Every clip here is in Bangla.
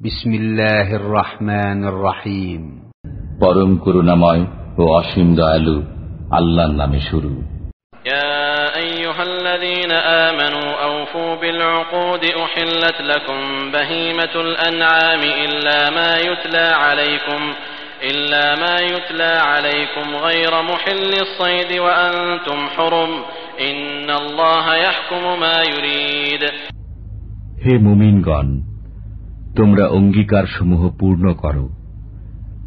بسم الله الرحمن الرحيم পরম করুণাময় ও অসীম দয়ালু আল্লাহর নামে শুরু يا أيها الذين آمنوا أوفوا بالعقود أحلت لكم بهيمة الأنعام إلا ما يتلى عليكم إلا ما يتلى عليكم غير محل الصيد وأنتم حرم إن الله يحكم ما يريد হে মুমিনগণ তোমরা অঙ্গীকার সমূহ পূর্ণ করো।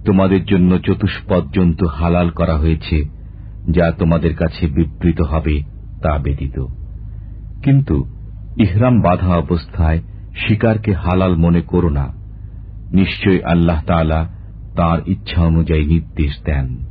তোমাদের জন্য চতুষ্পদ জন্তু হালাল করা হয়েছে, যা তোমাদের কাছে বিবৃত হবে, তা ব্যতীত। কিন্তু ইহরাম বাধা অবস্থায় শিকারকে হালাল মনে করো না। নিশ্চয় আল্লাহ তালা তার ইচ্ছা অনুযায়ী নির্দেশ দেন।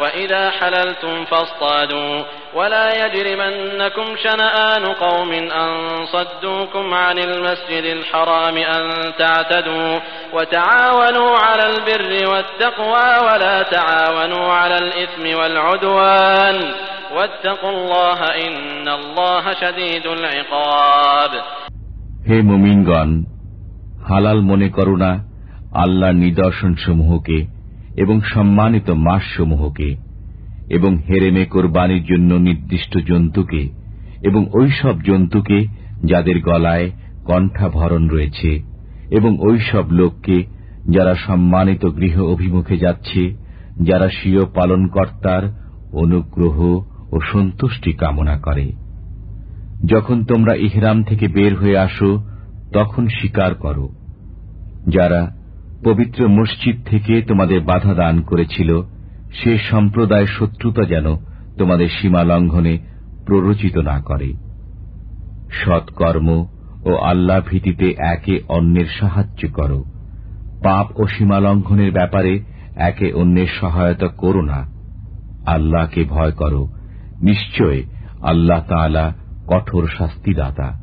وإذا حللتم فاصطادوا ولا يجرمنكم شنآن قوم أن صدوكم عن المسجد الحرام أن تعتدوا وتعاونوا على البر والتقوى ولا تعاونوا على الإثم والعدوان واتقوا الله إن الله شديد العقاب হে মুমিনগণ হালাল মনে করো না আল্লাহর নিদর্শন সমূহকে এবং সম্মানিত মাস সমূহকে এবং হেরেমে কোরবানির জন্য নির্দিষ্ট জন্তুকে এবং ওই সব জন্তুকে যাদের গলায় কণ্ঠাভরণ রয়েছে এবং ওই সব লোককে যারা সম্মানিত গৃহ অভিমুখে যাচ্ছে, যারা স্বীয় পালনকর্তার অনুগ্রহ ও সন্তুষ্টি কামনা করে। যখন তোমরা ইহরাম থেকে বের হয়ে আসো, তখন স্বীকার করো। যারা পবিত্র মসজিদ থেকে তোমাদের বাধা দান করেছিল। সে সম্প্রদায় শত্রুতা যেন তোমাদের সীমা লঙ্ঘনে প্ররোচিত না করে। সৎকর্ম ও আল্লাহ ভীতিতে একে অন্যের সাহায্য করো। পাপ ও সীমা লঙ্ঘনের ব্যাপারে একে অন্যের সহায়তা করো না। আল্লাহকে ভয় করো। নিশ্চয় আল্লাহ তাআলা কঠোর শাস্তিদাতা।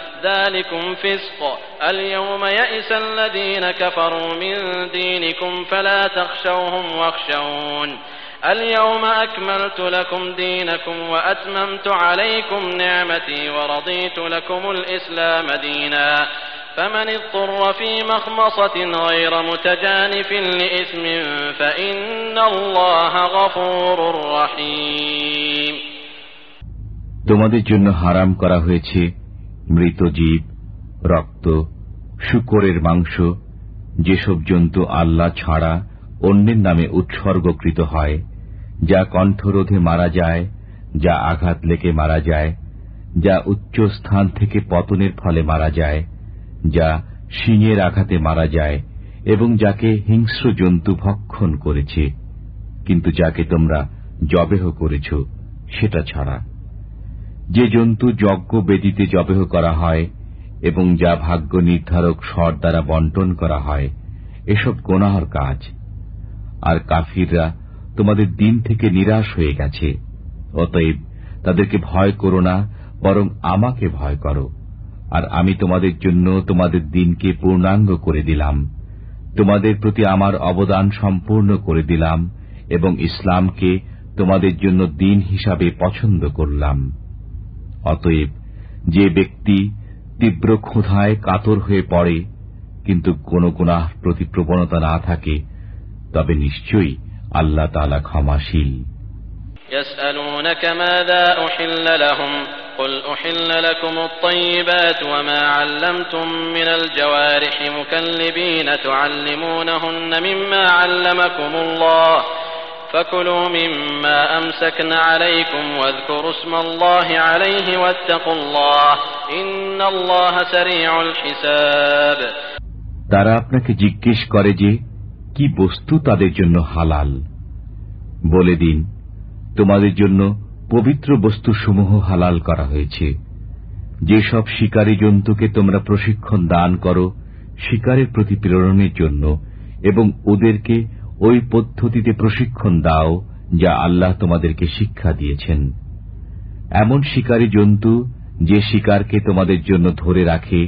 ذلكم فسق اليوم يئس الذين كفروا من دينكم فلا تخشوهم واخشون اليوم أكملت لكم دينكم وأتممت عليكم نعمتي ورضيت لكم الإسلام دينا فمن اضطر في مخمصة غير متجانف لإثم فإن الله غفور رحيم তোমাদের জন্য হারাম করা হয়েছে মৃত জীব, রক্ত, শুকরের মাংস, যেসব জন্তু আল্লাহ ছাড়া অন্যের নামে উৎসর্গকৃত হয়, যা কণ্ঠরোধে মারা যায়, যা আঘাত লেগে মারা যায়, যা উচ্চ স্থান থেকে পতনের ফলে মারা যায়, যা শিঙের আঘাতে মারা যায় এবং যাকে হিংস্র জন্তু ভক্ষণ করেছে। কিন্তু যাকে তোমরা জবেহ করেছ, সেটা ছাড়া। যে জন্তু যজ্ঞ বেদিতে জবেহ করা হয় এবং যা ভাগ্য নির্ধারক স্বর দ্বারা বন্টন করা হয়, এসব গোনাহর কাজ। আর কাফিররা তোমাদের দিন থেকে নিরাশ হয়ে গেছে, অতএব তাদেরকে ভয় করো না, বরং আমাকে ভয় করো। আর আমি তোমাদের জন্য তোমাদের দিনকে পূর্ণাঙ্গ করে দিলাম। তোমাদের প্রতি আমার অবদান সম্পূর্ণ করে দিলাম এবং ইসলামকে তোমাদের জন্য দিন হিসাবে পছন্দ করলাম। অতএব যে ব্যক্তি তীব্র ক্ষুধায় কাতর হয়ে পড়ে কিন্তু কোন গুনাহ প্রতি প্রবণতা না থাকে তবে নিশ্চয়ই আল্লাহ তালা ক্ষমাশীল يسألونك ماذا أحل لهم قل أحل لكم الطيبات وما علمتم من الجوارح مكلبين تعلمونهن مما علمكم الله فكلوا مما أمسكن عليكم واذكروا اسم الله عليه واتقوا الله إن الله سريع الحساب তারা আপনাকে জিজ্ঞেস করে যে কি কি বস্তু তাদের জন্য হালাল বলে দিন তোমাদের জন্য পবিত্র বস্তুসমূহ হালাল করা হয়েছে যেসব শিকারী জন্তুকে তোমরা প্রশিক্ষণ দান করো শিকারের প্রতি প্রেরণের জন্য এবং ওদেরকে ওই পদ্ধতিতে প্রশিক্ষণ দাও যা আল্লাহ তোমাদেরকে শিক্ষা দিয়েছেন এমন শিকারী জন্তু যে শিকারকে তোমাদের জন্য ধরে রাখে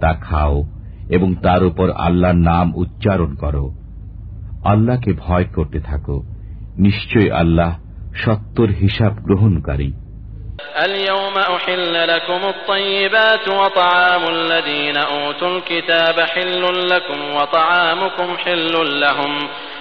তা খাও এবং তার উপর আল্লাহর নাম উচ্চারণ করো আল্লাহকে ভয় করতে থাকো নিশ্চয় আল্লাহ সত্তর হিসাব গ্রহণকারী اليوم أحل لكم الطيبات وطعام الذين أوتوا الكتاب حل لكم وطعامكم حل لهم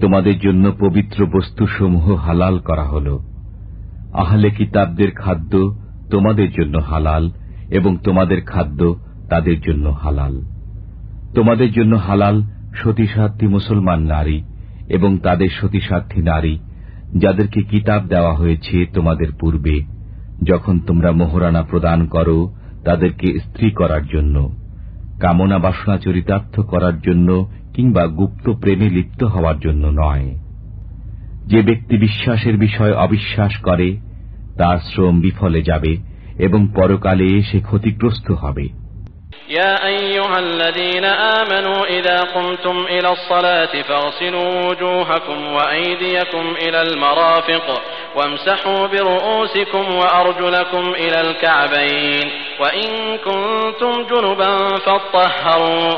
তোমাদের জন্য পবিত্র বস্তুসমূহ হালাল করা হল। আহলে কিতাবদের খাদ্য তোমাদের জন্য হালাল এবং তোমাদের খাদ্য তাদের জন্য হালাল। তোমাদের জন্য হালাল সতীসাধ্যী মুসলমান নারী এবং তাদের সতীসাধ্যী নারী, যাদেরকে কিতাব দেওয়া হয়েছে তোমাদের পূর্বে, যখন তোমরা মোহরানা প্রদান করো তাদেরকে স্ত্রী করার জন্য, কামনা বাসনা চরিতার্থ করার জন্য কিংবা গুপ্ত প্রেমে লিপ্ত হওয়ার জন্য নয় যে ব্যক্তি বিশ্বাসের বিষয় অবিশ্বাস করে তার শ্রম বিফলে যাবে এবং পরকালে সে ক্ষতিগ্রস্ত হবে يا أيها الذين آمنوا إذا قمتم إلى الصلاة فاغسلوا وجوهكم وأيديكم إلى المرافق وامسحوا برؤوسكم وأرجلكم إلى الكعبين وإن كنتم جنبا فاطهروا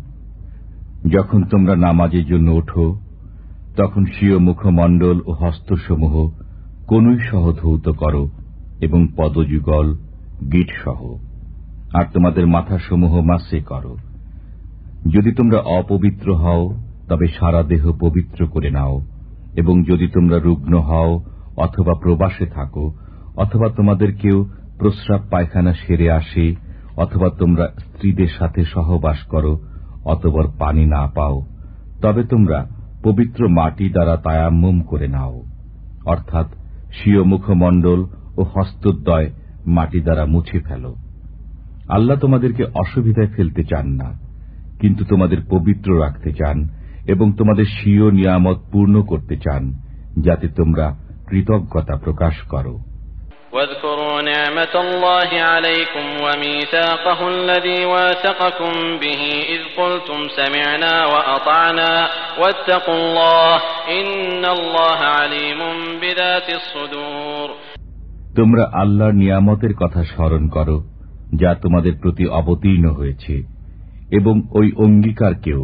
যখন তোমরা নামাজের জন্য ওঠো, তখন স্বীয় মুখমণ্ডল ও হস্তসমূহ কোনই সহ ধৌত করো এবং পদযুগল গিট সহ আর তোমাদের মাথাসমূহ মাসে করো। যদি তোমরা অপবিত্র হও, তবে সারা দেহ পবিত্র করে নাও, এবং যদি তোমরা রুগ্ন হও অথবা প্রবাসে থাকো, অথবা তোমাদের কেউ প্রস্রাব পায়খানা সেরে আসে, অথবা তোমরা স্ত্রীদের সাথে সহবাস করো অতবর পানি না পাও, তবে তোমরা পবিত্র মাটি দ্বারা তায়াম্মুম করে নাও। অর্থাৎ স্বীয় মুখমণ্ডল ও হস্তদ্বয় মাটি দ্বারা মুছে ফেল। আল্লাহ তোমাদেরকে অসুবিধায় ফেলতে চান না, কিন্তু তোমাদের পবিত্র রাখতে চান এবং তোমাদের স্বীয় নিয়ামত পূর্ণ করতে চান, যাতে তোমরা কৃতজ্ঞতা প্রকাশ করো। واذكروا نعمة الله عليكم وميثاقه الذي واثقكم به إذ قلتم سمعنا وأطعنا واتقوا الله إن الله عليم بذات الصدور তোমরা আল্লাহর নিয়ামতের কথা স্মরণ করো যা তোমাদের প্রতি অবতীর্ণ হয়েছে এবং ওই অঙ্গীকারকেও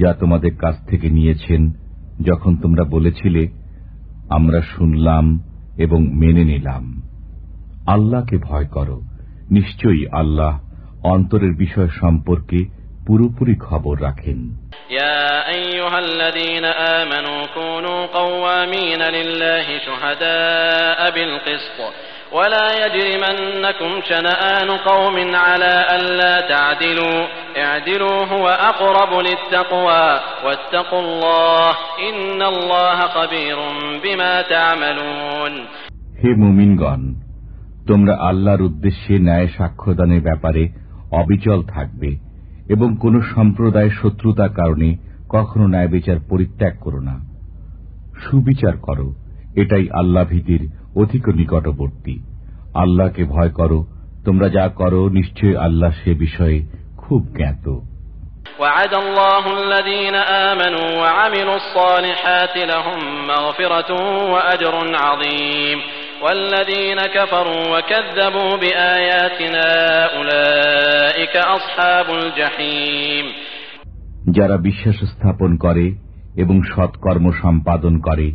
যা তোমাদের কাছ থেকে নিয়েছেন যখন তোমরা বলেছিলে আমরা শুনলাম এবং মেনে নিলাম আল্লাহকে ভয় করো নিশ্চয়ই আল্লাহ অন্তরের বিষয় সম্পর্কে পুরোপুরি খবর রাখেন يا أيها الذين آمنوا كونوا قوامين لله شهداء بالقسط ولا يجرمنكم شنآن قوم على ألا تعدلوا اعدلوا هو أقرب للتقوى واتقوا الله إن الله خبير بما تعملون হে মুমিনগণ তোমরা আল্লাহর উদ্দেশ্যে ন্যায় সাক্ষ্যদানের ব্যাপারে অবিচল থাকবে এবং কোন সম্প্রদায়ের শত্রুতার কারণে কখনো ন্যায় বিচার পরিত্যাগ করো না সুবিচার করো এটাই আল্লাহ ভীতির অধিক নিকটবর্তী আল্লাহকে ভয় করো তোমরা যা করো নিশ্চয় আল্লাহ সে বিষয়ে খুব জ্ঞাত وعد الله الذين آمنوا وعملوا الصالحات لهم مغفرة وأجر عظيم والذين كفروا وكذبوا بآياتنا أولئك أصحاب الجحيم যারা বিশ্বাস স্থাপন করে এবং সৎকর্ম সম্পাদন করে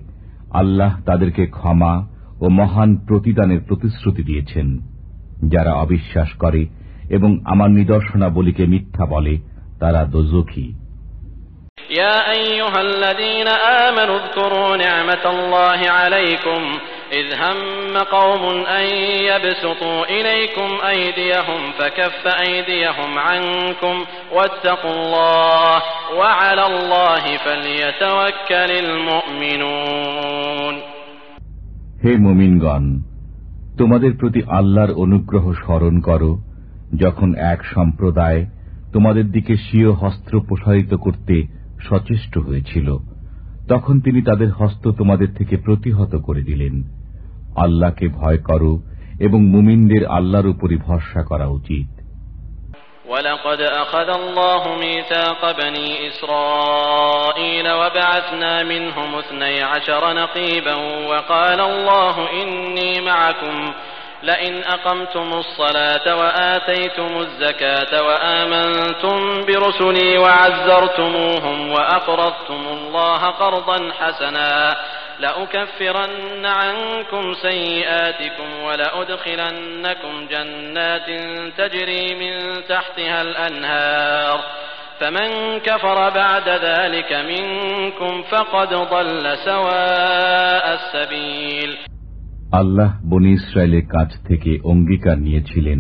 আল্লাহ তাদেরকে ক্ষমা ও মহান প্রতিদানের প্রতিশ্রুতি দিয়েছেন যারা অবিশ্বাস করে এবং আমার নিদর্শনাবলীকে মিথ্যা বলে তারা দোজখী يا أيها الذين آمنوا اذكروا نعمة الله عليكم إذ هم قوم أن يبسطوا إليكم أيديهم فكف أيديهم عنكم واتقوا الله وعلى الله فليتوكل المؤمنون হে মুমিনগণ তোমাদের প্রতি আল্লাহর অনুগ্রহ স্মরণ করো যখন এক সম্প্রদায় তোমাদের দিকে স্বীয় হস্ত্র প্রসারিত করতে সচেষ্ট হয়েছিল তখন তিনি তাদের হস্ত তোমাদের থেকে প্রতিহত করে দিলেন আল্লাহকে ভয় করো এবং মুমিনদের আল্লাহর উপরই ভরসা করা উচিত ولقد أخذ الله ميثاق بني إسرائيل وبعثنا منهم اثني عشر نقيبا وقال الله إني معكم لئن أقمتم الصلاة وآتيتم الزكاة وآمنتم برسلي وعزرتموهم وأقرضتم الله قرضا حسنا لأكفرن عنكم سيئاتكم ولأدخلنكم جنات تجري من تحتها الأنهار فمن كفر بعد ذلك منكم فقد ضل سواء السبيل আল্লাহ বনি ইসরায়েলের কাছ থেকে অঙ্গীকার নিয়েছিলেন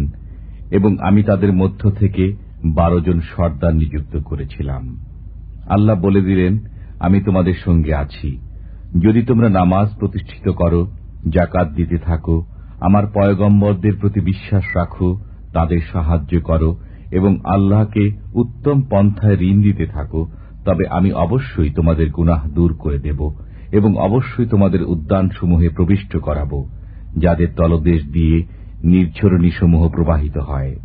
এবং আমি তাদের মধ্য থেকে বারো জন সর্দার নিযুক্ত করেছিলাম আল্লাহ বলে দিলেন আমি তোমাদের সঙ্গে আছি যদি তোমরা নামাজ প্রতিষ্ঠিত করো জাকাত দিতে থাকো, আমার পয়গম্বরদের প্রতি বিশ্বাস রাখো, তাদের সাহায্য করো, এবং আল্লাহকে উত্তম পন্থায় ঋণ দিতে থাকো, তবে আমি অবশ্যই তোমাদের গুনাহ দূর করে দেব, এবং অবশ্যই তোমাদের উদ্যানসমূহে প্রবিষ্ট করাব, যাদের তলদেশ দিয়ে নির্ঝরণীসমূহ প্রবাহিত হয়।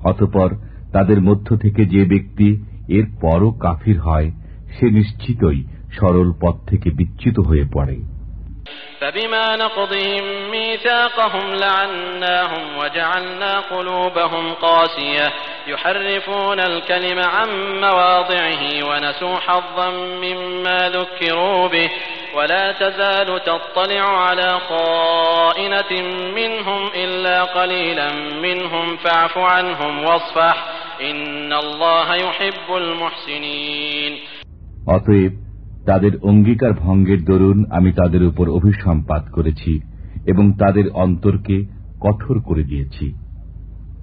অতপর তাদের মধ্য থেকে যে ব্যক্তি এর পরও কাফির হয়, সে নিশ্চিতই সরল পথ থেকে বিচ্যুত হয়ে পড়ে فبما نقضهم ميثاقهم لعناهم وجعلنا قلوبهم قاسية يحرفون الكلم عن مواضعه ونسوا حظا مما ذكروا به ولا تزال تطلع على خائنة منهم إلا قليلا منهم فاعف عنهم واصفح إن الله يحب المحسنين অতএব তাদের অঙ্গীকার ভঙ্গের দরুন আমি তাদের উপর অভিসম্পাত করেছি এবং তাদের অন্তরকে কঠোর করে দিয়েছি।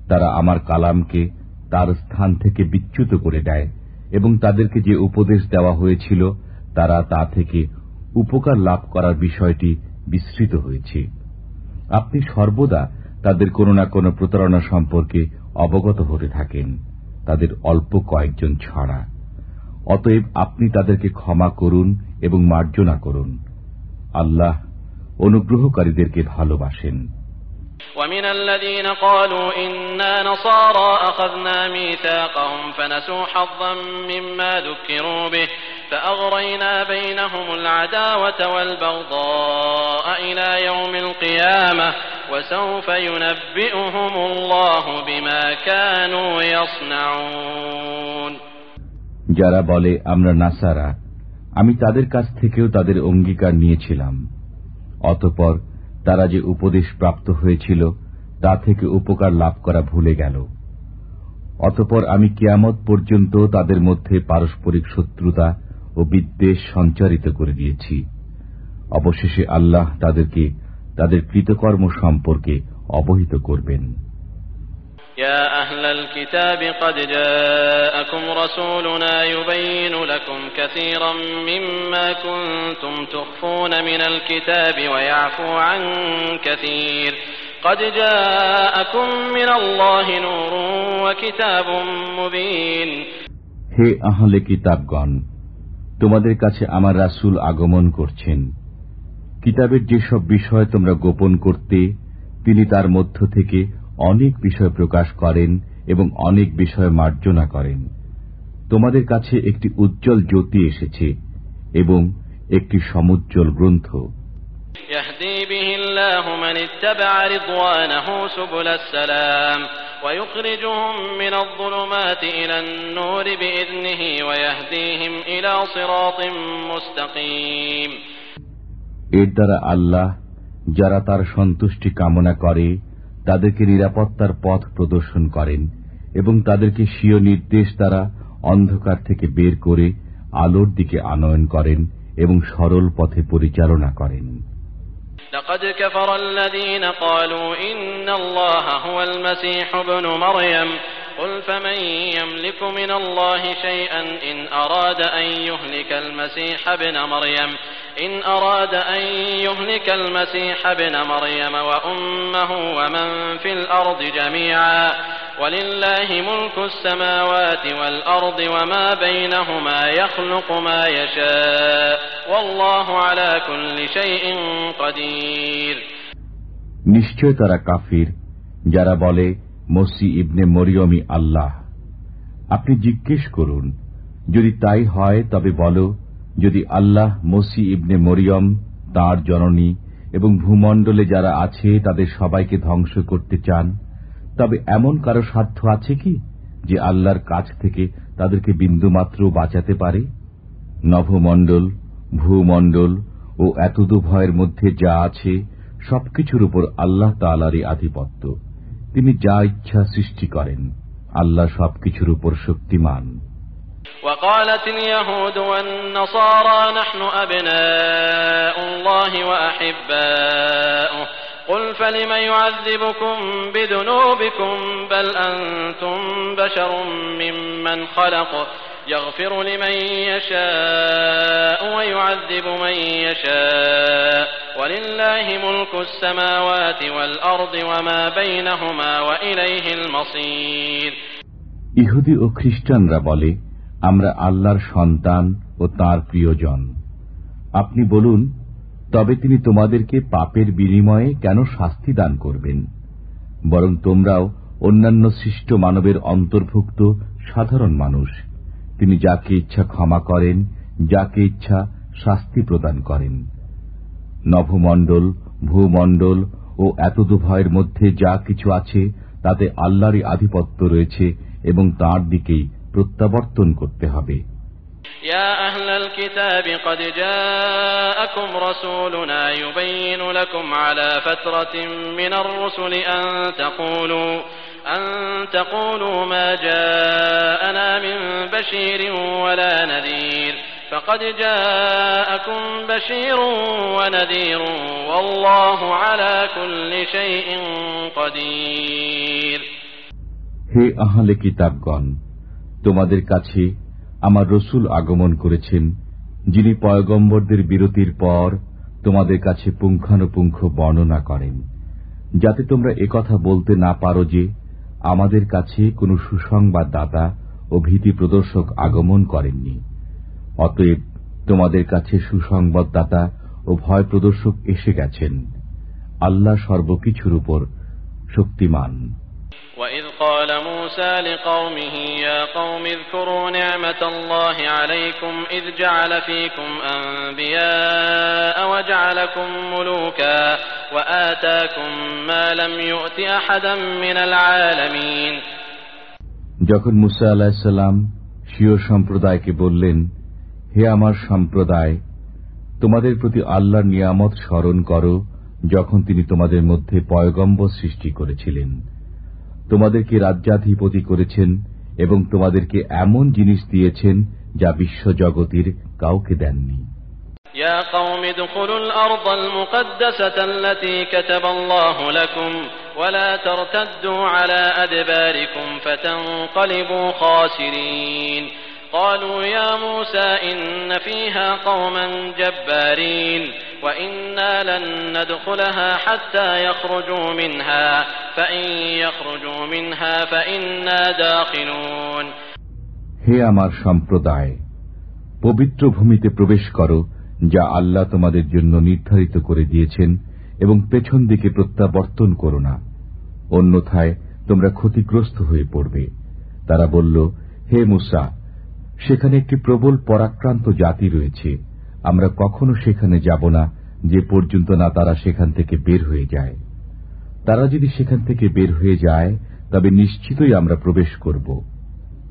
তারা আমার কালামকে তার স্থান থেকে বিচ্যুত করে দেয় এবং তাদেরকে যে উপদেশ দেওয়া হয়েছিল, তারা তা থেকে উপকার লাভ করার বিষয়টি বিস্তৃত হয়েছে। আপনি সর্বদা তাদের কোনো না কোনো প্রতারণা সম্পর্কে অবগত হতে থাকেন। তাদের অল্প কয়েকজন ছাড়া। অতএব আপনি তাদেরকে ক্ষমা করুন এবং মার্জনা করুন আল্লাহ অনুগ্রহকারীদেরকে ভালোবাসেন ومن الذين قالوا إنا نصارى أخذنا ميثاقهم فنسوا حظا مما ذكروا به فأغرينا بينهم العداوة والبغضاء إلى يوم القيامة وسوف ينبئهم الله بما كانوا يصنعون যারা বলে, আমরা নাসারা, আমি তাদের কাছ থেকেও তাদের অঙ্গীকার নিয়েছিলাম। অতপর তারা যে উপদেশ প্রাপ্ত হয়েছিল, তা থেকে উপকার লাভ করা ভুলে গেল। অতপর আমি কিয়ামত পর্যন্ত তাদের মধ্যে পারস্পরিক শত্রুতা ও বিদ্বেষ সঞ্চারিত করে দিয়েছি। অবশেষে আল্লাহ তাদেরকে তাদের কৃতকর্ম সম্পর্কে অবহিত করবেন। يا أهل الكتاب قد جاءكم رسولنا يبين لكم كثيرا مما كنتم تخفون من الكتاب ويعفو عن كثير قد جاءكم من الله نور وكتاب مبين হে আহলে কিতাবগণ তোমাদের কাছে আমার রাসূল আগমন করছেন কিতাবের যেসব বিষয় তোমরা গোপন করতে তিনি তার মধ্য থেকে অনেক বিষয় প্রকাশ করেন এবং অনেক বিষয় মার্জনা করেন। তোমাদের কাছে একটি উজ্জ্বল জ্যোতি এসেছে এবং একটি সমুজ্জ্বল গ্রন্থ। এর দ্বারা আল্লাহ যারা তার সন্তুষ্টি কামনা করে তাদেরকে নিরাপত্তার পথ প্রদর্শন করেন এবং তাদেরকে স্বীয় নির্দেশ দ্বারা অন্ধকার থেকে বের করে আলোর দিকে আনয়ন করেন এবং সরল পথে পরিচালনা করেন لقد كفر الذين قالوا إن الله هو المسيح ابن مريم قل فمن يملك من الله شيئا إن أراد أن يهلك المسيح ابن مريم إن أراد أن يهلك المسيح ابن مريم وأمه ومن في الأرض جميعا ولله ملك السماوات والأرض وما بينهما يخلق ما يشاء والله على كل شيء قدير নিশ্চয় তারা কাফির যারা বলে মসি ইবনে মরিয়মি আল্লাহ। আপনি জিজ্ঞেস করুন, যদি তাই হয়, তবে বলো, যদি আল্লাহ মসি ইবনে মরিয়ম, তার জননী এবং ভূমণ্ডলে যারা আছে, তাদের সবাইকে ধ্বংস করতে চান, তবে এমন কারও সাধ্য আছে কি, যে আল্লাহর কাছ থেকে তাদেরকে বিন্দুমাত্র বাঁচাতে পারে? নভমণ্ডল, ভূমণ্ডল ও এতদু ভয়ের মধ্যে যা আছে, সবকিছুর উপর আল্লাহ তালারই আধিপত্য। তিনি যা ইচ্ছা সৃষ্টি করেন আল্লাহ সবকিছুর উপর শক্তিমান وقالت اليهود والنصارى نحن أبناء الله وأحباؤه قل فلم يعذبكم بذنوبكم بل أنتم بشر ممن خلق يغفر لمن يشاء ويعذب من يشاء ولله ملك السماوات والأرض وما بينهما وإليه المصير ইহুদি ও খ্রিস্টানরা বলে আমরা আল্লাহর সন্তান ও তার প্রিয়জন আপনি বলুন তবে তিনি তোমাদেরকে পাপের বিনিময়ে কেন শাস্তি দান করবেন বরং তোমরাও অন্যান্য সৃষ্ট মানবের অন্তর্ভুক্ত সাধারণ মানুষ তিনি যাকে ইচ্ছা ক্ষমা করেন যাকে ইচ্ছা শাস্তি প্রদান করেন নভমণ্ডল ভূমণ্ডল ও এতদু ভয়ের মধ্যে যা কিছু আছে তাতে আল্লাহরই আধিপত্য রয়েছে এবং তার দিকেই প্রত্যাবর্তন করতে হবে يا أهل الكتاب قد جاءكم رسولنا يبين لكم على فترة من الرسل أن تقولوا أن تقولوا ما جاءنا من بشير ولا نذير فقد جاءكم بشير ونذير والله على كل شيء قدير হে আহলে কিতাবগণ তোমাদের কাছে আমার রসুল আগমন করেছেন যিনি পয়গম্বরদের বিরতির পর তোমাদের কাছে পুঙ্খানুপুঙ্খ বর্ণনা করেন যাতে তোমরা একথা বলতে না পারো যে আমাদের কাছে কোনো সুসংবাদদাতা ও ভীতি প্রদর্শক আগমন করেননি অতএব তোমাদের কাছে সুসংবাদদাতা ও ভয় প্রদর্শক এসে গেছেন আল্লাহ সর্বকিছুর উপর শক্তিমান وإذ قال موسى لقومه يا قوم اذكروا نعمة الله عليكم إذ جعل فيكم أنبياء وجعلكم ملوكا যখন মুসা আলাহিসাল্লাম সিও সম্প্রদায়কে বললেন, হে আমার সম্প্রদায়, তোমাদের প্রতি আল্লাহর নিয়ামত স্মরণ কর যখন তিনি তোমাদের মধ্যে পয়গম্ব সৃষ্টি করেছিলেন। তোমাদেরকে রাজ্যাধিপতি করেছেন এবং তোমাদেরকে এমন জিনিস দিয়েছেন যা বিশ্বজগতের কাউকে দেননি। يا قوم ادخلوا الأرض المقدسة التي كتب الله لكم ولا ترتدوا على أدباركم فتنقلبوا خاسرين قالوا يا موسى إن فيها قوما جبارين وإنا لن ندخلها حتى يخرجوا منها فإن يخرجوا منها فإنا داخلون হে আমার সম্প্রদায় পবিত্র ভূমিতে প্রবেশ করো যা আল্লাহ তোমাদের জন্য নির্ধারিত করে দিয়েছেন এবং পেছন দিকে প্রত্যাবর্তন করো না। অন্যথায় তোমরা ক্ষতিগ্রস্ত হয়ে পড়বে। তারা বলল, হে মুসা, সেখানে একটি প্রবল পরাক্রান্ত জাতি রয়েছে। আমরা কখনো সেখানে যাব না, যে পর্যন্ত না তারা সেখান থেকে বের হয়ে যায়। তারা যদি সেখান থেকে বের হয়ে যায়, তবে নিশ্চিতই আমরা প্রবেশ করব।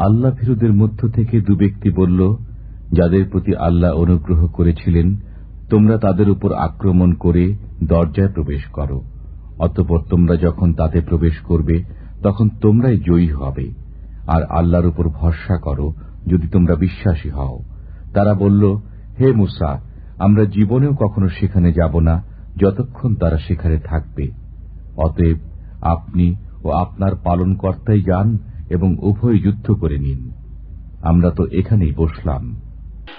আল্লাহ ফিরুদের মধ্য থেকে দু ব্যক্তি বলল, যাদের প্রতি আল্লাহ অনুগ্রহ করেছিলেন, তোমরা তাদের উপর আক্রমণ করে দরজায় প্রবেশ করো। অতপর তোমরা যখন তাতে প্রবেশ করবে, তখন তোমরাই জয়ী হবে। আর আল্লাহর উপর ভরসা করো, যদি তোমরা বিশ্বাসী হও। তারা বলল, হে মুসা, আমরা জীবনেও কখনো সেখানে যাব না, যতক্ষণ তারা সেখানে থাকবে। অতএব আপনি ও আপনার পালনকর্তাই যান এবং উভয় যুদ্ধ করে নিন আমরা তো এখানেই বসলাম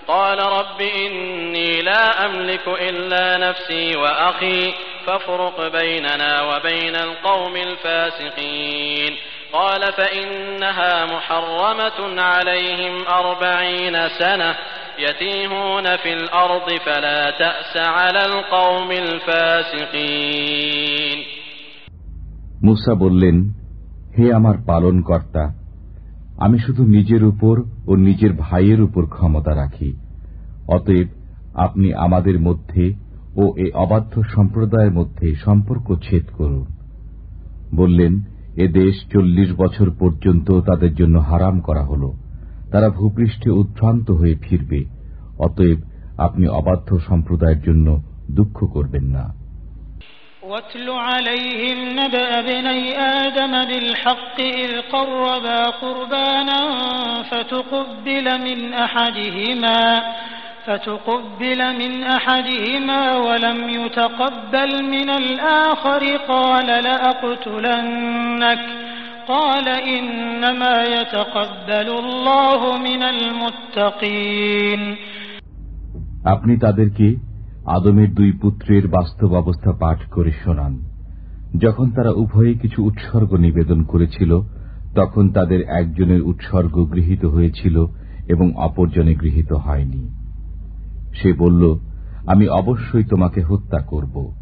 قال رب إني لا أملك إلا نفسي وأخي فافرق بيننا وبين القوم الفاسقين قال فإنها محرمة عليهم أربعين سنة يتيهون في الأرض فلا تأس على القوم الفاسقين মুসা বললেন হে আমার পালন কর্তা আমি শুধু নিজের উপর ও নিজের ভাইয়ের উপর ক্ষমতা রাখি। অতএব আপনি আমাদের মধ্যে ও এ অবাধ্য সম্প্রদায়ের মধ্যে সম্পর্ক ছেদ করুন। বললেন, এ দেশ চল্লিশ বছর পর্যন্ত তাদের জন্য হারাম করা হল। তারা ভূপৃষ্ঠে উদ্ভ্রান্ত হয়ে ফিরবে। অতএব আপনি অবাধ্য সম্প্রদায়ের জন্য দুঃখ করবেন না। واتل عليهم نبأ ابني آدم بالحق إذ قربا قربانا فتقبل من أحدهما فتقبل من أحدهما ولم يتقبل من الآخر قال لأقتلنك قال إنما يتقبل الله من المتقين আপনি তাদেরকে আদমের দুই পুত্রের বাস্তব অবস্থা পাঠ করে শোনান। যখন তারা উভয়ে কিছু উৎসর্গ নিবেদন করেছিল, তখন তাদের একজনের উৎসর্গ গৃহীত হয়েছিল এবং অপরজনে গৃহীত হয়নি। সে বলল, আমি অবশ্যই তোমাকে হত্যা করব।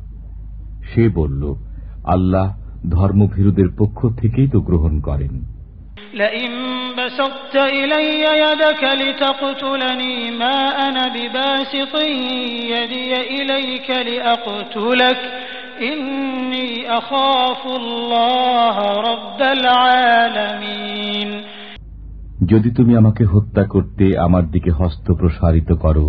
সে বলল, আল্লাহ ধর্মভীরুদের পক্ষ থেকেই তো গ্রহণ করেন। لئن بسطت إلي يدك لتقتلني ما أنا بباسط يدي إليك لأقتلك إني أخاف الله رب العالمين যদি তুমি আমাকে হত্যা করতে আমার দিকে হস্ত প্রসারিত করো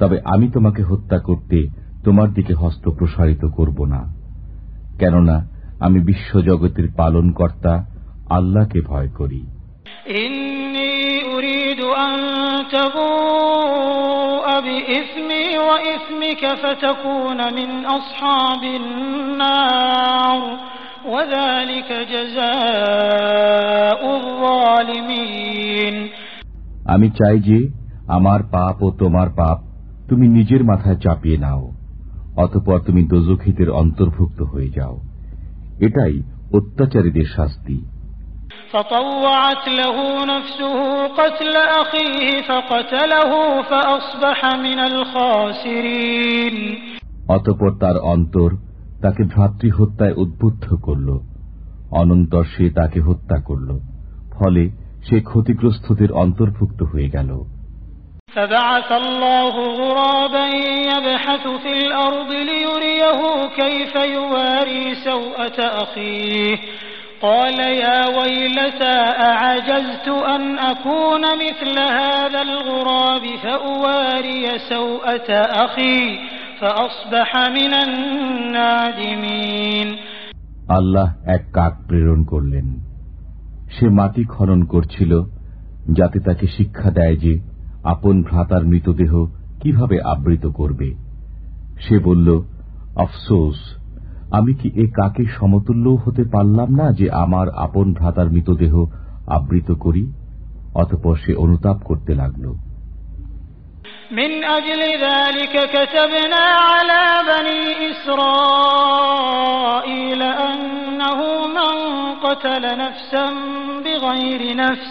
তবে আমি তোমাকে হত্যা করতে তোমার দিকে হস্ত প্রসারিত করব না কেননা আমি বিশ্বজগতের পালনকর্তা আল্লাহকে ভয় করি। আমি চাই যে আমার পাপ ও তোমার পাপ তুমি নিজের মাথায় চাপিয়ে নাও অতপর তুমি দোজখিতের অন্তর্ভুক্ত হয়ে যাও। এটাই অত্যাচারীদের শাস্তি। فطوعت له نفسه قتل أخيه فقتله فأصبح من الخاسرين অতপর তার অন্তর তাকে ভ্রাতৃহত্যায় উদ্বুদ্ধ করল অনন্তর সে তাকে হত্যা করল ফলে সে ক্ষতিগ্রস্তদের অন্তর্ভুক্ত হয়ে গেল فبعث الله غرابا يبحث في الأرض ليريه كيف يواري سوءة أخيه قال يا ويلتى أعجزت أن أكون مثل هذا الغراب فأواري سوءة أخي فأصبح من النادمين আল্লাহ এক কাক প্রেরণ করলেন সে মাটি খনন করছিল যাতে তাকে শিক্ষা দেয় যে আপন ভ্রাতার মৃতদেহ কিভাবে আবৃত করবে সে বলল আফসোস আমি কি এ কাকে সমতুল্যও হতে পারলাম না যে আমার আপন ভ্রাতার মৃতদেহ আবৃত করি অতপর সে অনুতাপ করতে লাগল من أجل ذلك كتبنا على بني إسرائيل أنه من قتل نفسا بغير نفس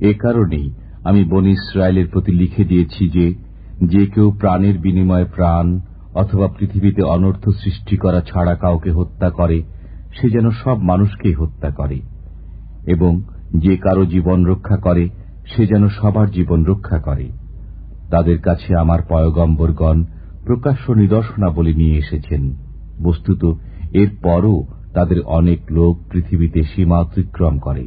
এ কারণেই আমি বন ইসরায়েলের প্রতি লিখে দিয়েছি যে যে কেউ প্রাণের বিনিময়ে প্রাণ অথবা পৃথিবীতে অনর্থ সৃষ্টি করা ছাড়া কাউকে হত্যা করে, সে যেন সব মানুষকেই হত্যা করে। এবং যে কারও জীবন রক্ষা করে, সে যেন সবার জীবন রক্ষা করে। তাদের কাছে আমার পয়গম্বরগণ প্রকাশ্য নিদর্শনাবলী নিয়ে এসেছেন। বস্তুত, এর পরও তাদের অনেক লোক পৃথিবীতে সীমা অতিক্রম করে।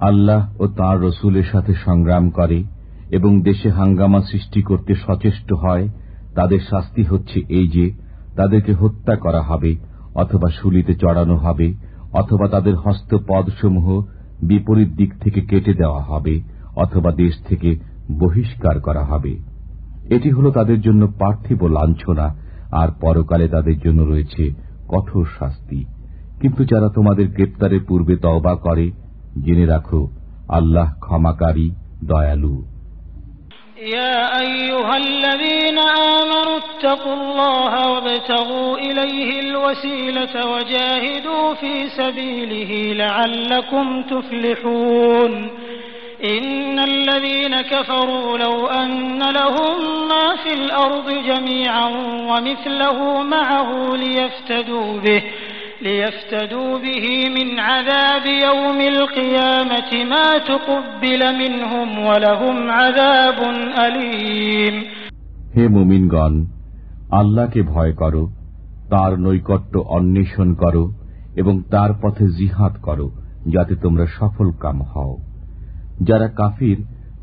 আল্লাহ ও তাঁর রসুলের সাথে সংগ্রাম করে এবং দেশে হাঙ্গামা সৃষ্টি করতে সচেষ্ট হয়, তাদের শাস্তি হচ্ছে এই যে, তাদেরকে হত্যা করা হবে অথবা শুলিতে চড়ানো হবে অথবা তাদের হস্তপদসমূহ বিপরীত দিক থেকে কেটে দেওয়া হবে অথবা দেশ থেকে বহিষ্কার করা হবে। এটি হল তাদের জন্য পার্থিব লাঞ্ছনা আর পরকালে তাদের জন্য রয়েছে কঠোর শাস্তি। কিন্তু যারা তোমাদের গ্রেপ্তারের পূর্বে তওবা করে জেনে রাখো আল্লাহ ক্ষমাকারী দয়ালু يا أيها الذين آمنوا اتقوا الله وابتغوا إليه الوسيلة وجاهدوا في سبيله لعلكم تفلحون إن الذين كفروا لو أن لهم ما في الأرض جميعا ومثله معه ليفتدوا به ليفتدوا به من عذاب يوم القيامة ما تقبل منهم ولهم عذاب أليم হে মুমিনগণ আল্লাহকে ভয় করো তার নৈকট্য অন্বেষণ করো এবং তার পথে জিহাদ করো যাতে তোমরা সফল কাম হও যারা কাফির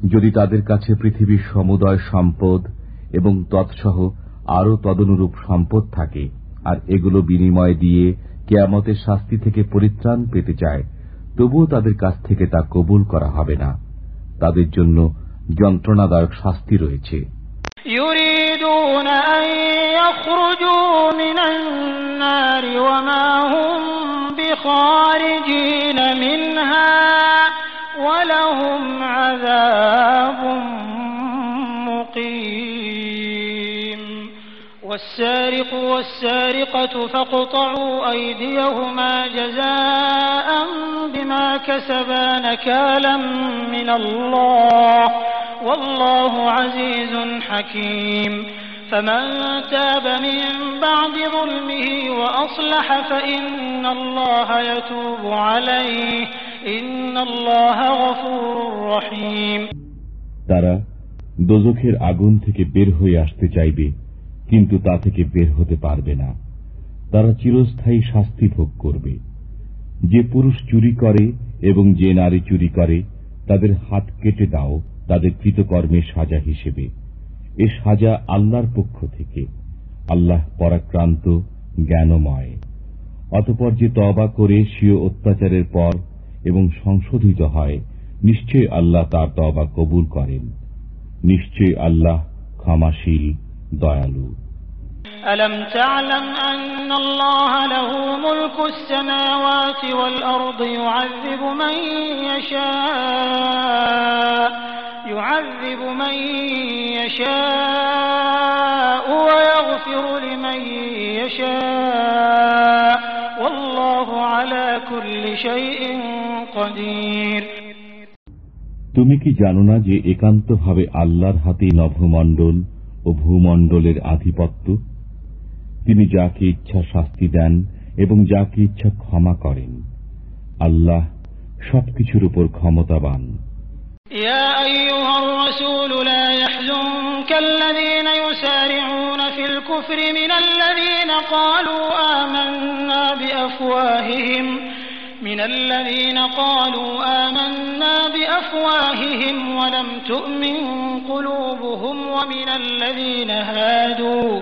যদি তাদের কাছে পৃথিবীর সমুদয় সম্পদ এবং তৎসহ আরও তদনুরূপ সম্পদ থাকে আর এগুলো বিনিময় দিয়ে কেয়ামতের শাস্তি থেকে পরিত্রাণ পেতে চায়, তবুও তাদের কাছ থেকে তা কবুল করা হবে না। তাদের জন্য যন্ত্রণাদায়ক শাস্তি রয়েছে। মিনহা والسارق والسارقة فاقطعوا أيديهما جزاء بما كسبا نكالا من الله والله عزيز حكيم فمن تاب من بعد ظلمه وأصلح فإن الله يتوب عليه إن الله غفور رحيم তারা দোজখের আগুন থেকে বের হয়ে আসতে চাইবে কিন্তু তা থেকে বের হতে পারবে না। তারা চিরস্থায়ী শাস্তি ভোগ করবে। যে পুরুষ চুরি করে এবং যে নারী চুরি করে, তাদের হাত কেটে দাও, তাদের কৃতকর্মের সাজা হিসেবে। এ সাজা আল্লাহর পক্ষ থেকে। আল্লাহ পরাক্রান্ত, জ্ঞানময়। অতপর যে তবা করে স্বীয় অত্যাচারের পর এবং সংশোধিত হয় নিশ্চয় আল্লাহ তার তবা কবুল করেন। নিশ্চয় আল্লাহ ক্ষমাশীল দয়ালু ألم تعلم أن الله له ملك السماوات والأرض يعذب من يشاء يعذب من يشاء ويغفر لمن يشاء والله على كل شيء قدير তুমি কি জানো না যে একান্তভাবে আল্লাহর হাতেই নভমণ্ডল ও ভূমণ্ডলের আধিপত্য তিনি যাকে ইচ্ছা শাস্তি দেন এবং যাকে ইচ্ছা ক্ষমা করেন আল্লাহ সবকিছুর উপর ক্ষমতাবান يا أيها الرسول لا يحزنك الذين يسارعون في الكفر من الذين قالوا آمنا بأفواههم من الذين قالوا آمنا بأفواههم ولم تؤمن قلوبهم ومن الذين هادوا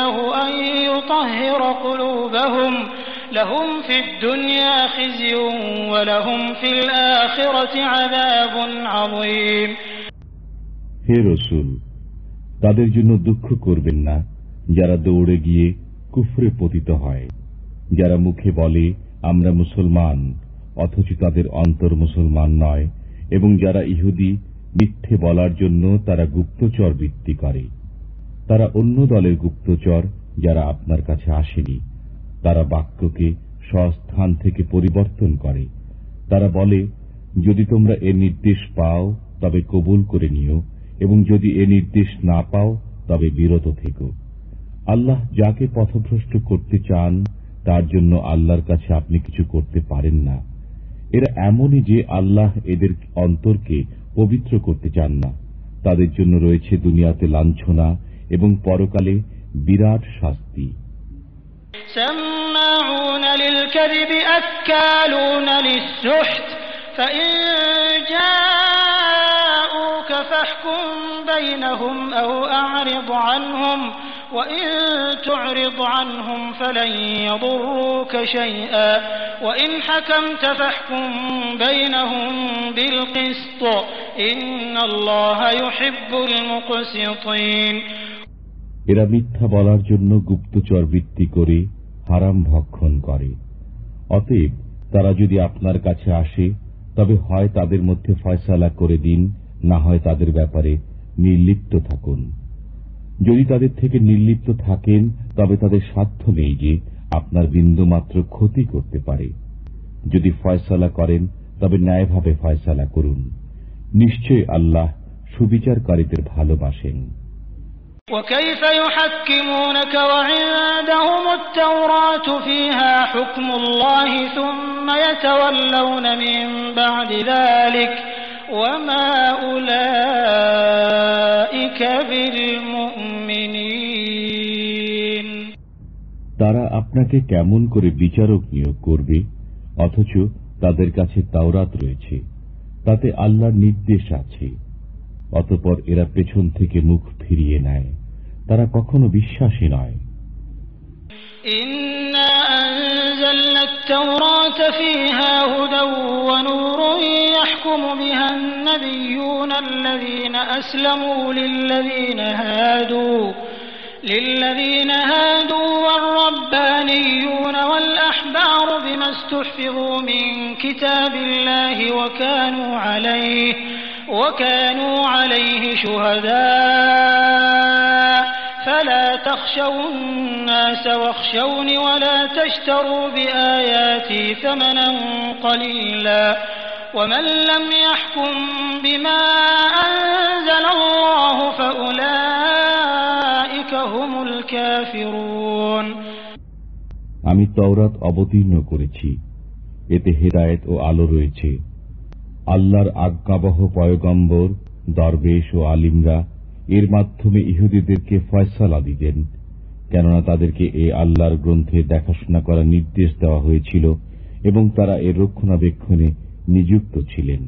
أن يطهر قلوبهم لهم في الدنيا خزي ولهم في الآخرة عذاب عظيم হে রসুল তাদের জন্য দুঃখ করবেন না যারা দৌড়ে গিয়ে কুফরে পতিত হয় যারা মুখে বলে আমরা মুসলমান অথচ তাদের অন্তর মুসলমান নয় এবং যারা ইহুদি মিথ্যে বলার জন্য তারা গুপ্তচর বৃত্তি করে তারা অন্য দলের গুপ্তচর যারা আপনার কাছে আসেনি। তারা বাক্যকে স্বস্থান থেকে পরিবর্তন করে। তারা বলে, যদি তোমরা এ নির্দেশ পাও, তবে কবুল করে নিও, এবং যদি এ নির্দেশ না পাও, তবে বিরত থেকো। আল্লাহ যাকে পথভ্রষ্ট করতে চান, তার জন্য আল্লাহর কাছে আপনি কিছু করতে পারেন না। এরা এমনই যে আল্লাহ এদের অন্তরকে পবিত্র করতে চান না। তাদের জন্য রয়েছে দুনিয়াতে লাঞ্ছনা এবং পরকালে বিরাট শাস্তি سماعون للكذب أكالون للسحت فإن جاءوك فاحكم بينهم أو أعرض عنهم وإن تعرض عنهم فلن يضروك شيئا وإن حكمت فاحكم بينهم بالقسط إن الله يحب المقسطين এরা মিথ্যা বলার জন্য গুপ্তচর বৃত্তি করে হারাম ভক্ষণ করে। অতএব তারা যদি আপনার কাছে আসে, তবে হয় তাদের মধ্যে ফয়সালা করে দিন, না হয় তাদের ব্যাপারে নির্লিপ্ত থাকুন। যদি তাদের থেকে নির্লিপ্ত থাকেন, তবে তাদের সাধ্য নেই যে আপনার বিন্দুমাত্র ক্ষতি করতে পারে। যদি ফয়সালা করেন, তবে ন্যায়ভাবে ফয়সালা করুন। নিশ্চয় আল্লাহ সুবিচারকারীদের ভালোবাসেন। وكيف يحكمونك وعندهم التوراة فيها حكم الله ثم يتولون من بعد ذلك وما أولئك بالمؤمنين তারা আপনাকে কেমন করে বিচারক নিয়োগ করবে অথচ তাদের কাছে তাওরাত রয়েছে তাতে আল্লাহর নির্দেশ আছে অতপর এরা পেছন থেকে মুখ ফিরিয়ে নেয় তারা কখনো বিশ্বাসী নয় إنا أنزلنا التوراة فيها هدى ونور يحكم بها النبيون الذين أسلموا للذين هادوا للذين هادوا والربانيون والأحبار بما استحفظوا من كتاب الله وكانوا عليه وكانوا عليه شهداء فلا تخشوا الناس واخشون ولا تشتروا بآياتي ثمنا قليلا ومن لم يحكم بما أنزل الله فأولئك هم الكافرون আমি তওরাত অবতীর্ণ করেছি এতে হেদায়েত ও আলো রয়েছে আল্লাহর আজ্ঞাবহ পয়গম্বর দরবেশ ও আলিমরা এর মাধ্যমে ইহুদিদেরকে ফয়সালা দিতেন, কেননা তাদেরকে এ আল্লাহর গ্রন্থে দেখাশোনা করার নির্দেশ দেওয়া হয়েছিল এবং তারা এর রক্ষণাবেক্ষণে নিযুক্ত ছিলেন।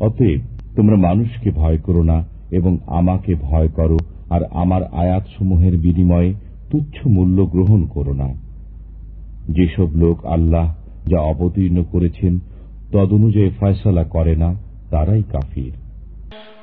অতএব তোমরা মানুষকে ভয় করো না এবং আমাকে ভয় করো আর আমার আয়াতসমূহের বিনিময়ে তুচ্ছ মূল্য গ্রহণ করো না। যেসব লোক আল্লাহ যা অবতীর্ণ করেছেন, তদনুযায়ী ফয়সলা করে না, তারাই কাফির।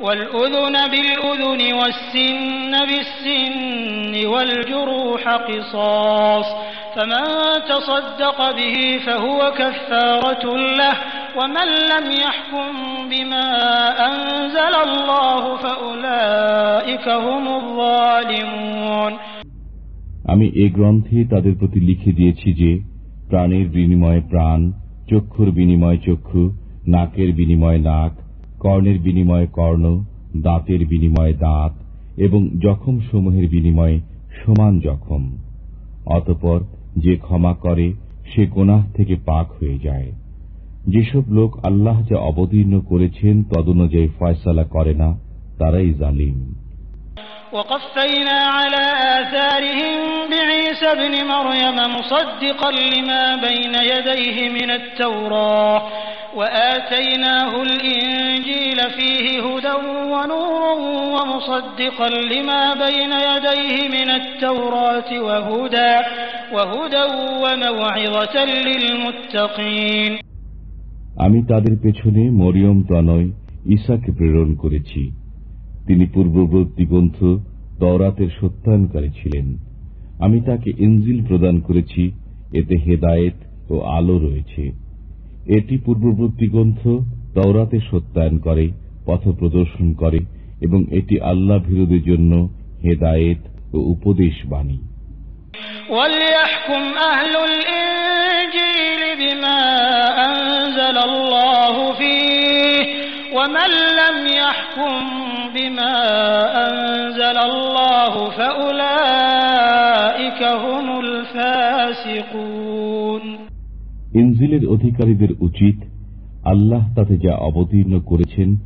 والأذن بالأذن والسن بالسن والجروح قصاص فمن تصدق به فهو كفارة له ومن لم يحكم بما أنزل الله فأولئك هم الظالمون আমি এ গ্রন্থে তাদের প্রতি লিখে দিয়েছি যে প্রাণের বিনিময়ে প্রাণ চক্ষুর বিনিময়ে চক্ষু নাকের বিনিময়ে নাক কর্ণের বিনিময়ে কর্ণ, দাঁতের বিনিময়ে দাঁত এবং জখম সমূহের বিনিময়ে সমান জখম। অতপর যে ক্ষমা করে, সে গোনাহ থেকে পাক হয়ে যায়। যেসব লোক আল্লাহ যা অবতীর্ণ করেছেন, তদনুযায়ী ফয়সালা করে না, তারাই জালিম। وقفينا على آثارهم بعيسى ابن مريم مصدقا لما بين يديه من التوراة وآتيناه الإنجيل فيه هدى ونور ومصدقا لما بين يديه من التوراة وهدى وهدى وموعظة للمتقين আমি তাদের পেছনে মরিয়ম তনয় ঈশাকে প্রেরণ করেছি তিনি পূর্ববর্তী গ্রন্থ তওরাতের সত্যায়নকারী ছিলেন আমি তাকে ইনজিল প্রদান করেছি এতে হেদায়েত ও আলো রয়েছে এটি পূর্ববর্তী গ্রন্থ তওরাতে সত্যায়ন করে পথ প্রদর্শন করে এবং এটি আল্লাহ বিরোধীর জন্য হেদায়েত ও উপদেশ বাণী وليحكم أهل الإنجيل بما أنزل الله فيه ومن لم يحكم بما أنزل الله فأولئك هم الفاسقون ইনজিলের অধিকারীদের উচিত আল্লাহ তাতে যা অবতীর্ণ করেছেন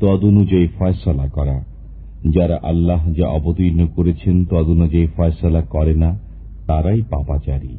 তদনুযায়ী ফয়সলা করা যারা আল্লাহ যা অবতীর্ণ করেছেন তদনুযায়ী ফয়সলা করে না তারাই পাপাচারী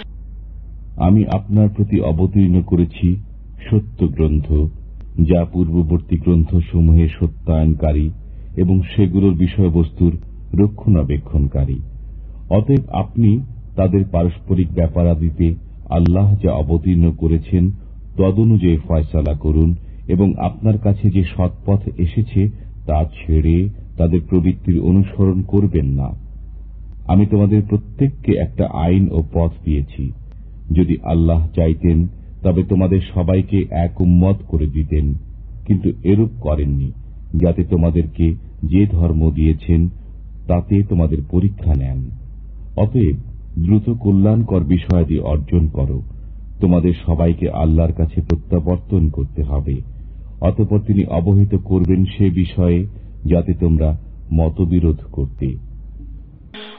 আমি আপনার প্রতি অবতীর্ণ করেছি সত্য গ্রন্থ যা পূর্ববর্তী গ্রন্থসমূহে সত্যায়নকারী এবং সেগুলোর বিষয়বস্তুর রক্ষণাবেক্ষণকারী। অতএব আপনি তাদের পারস্পরিক ব্যাপারাদিতে আল্লাহ যা অবতীর্ণ করেছেন তদনুযায়ী ফয়সালা করুন এবং আপনার কাছে যে সৎপথ এসেছে তা ছেড়ে তাদের প্রবৃত্তির অনুসরণ করবেন না। আমি তোমাদের প্রত্যেককে একটা আইন ও পথ দিয়েছি। যদি আল্লাহ চাইতেন, তবে তোমাদের সবাইকে এক উম্মত করে দিতেন, কিন্তু এরূপ করেননি, যাতে তোমাদেরকে যে ধর্ম দিয়েছেন, তাতে তোমাদের পরীক্ষা নেন। অতএব দ্রুত কল্যাণকর বিষয়াদি অর্জন করো। তোমাদের সবাইকে আল্লাহর কাছে প্রত্যাবর্তন করতে হবে। অতপর তিনি অবহিত করবেন সে বিষয়ে, যাতে তোমরা মতবিরোধ করতে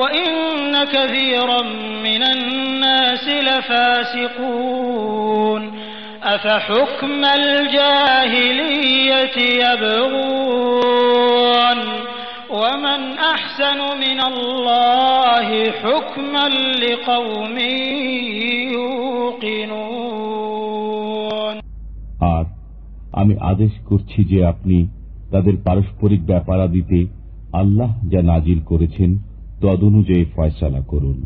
وإن كثيرا من الناس لفاسقون أفحكم الجاهلية يبغون ومن أحسن من الله حكما لقوم يوقنون আর আমি আদেশ করছি যে আপনি তাদের পারস্পরিক ব্যাপারাদিতে আল্লাহ যা নাজিল করেছেন তদনুযায়ী ফয়সালা করুন।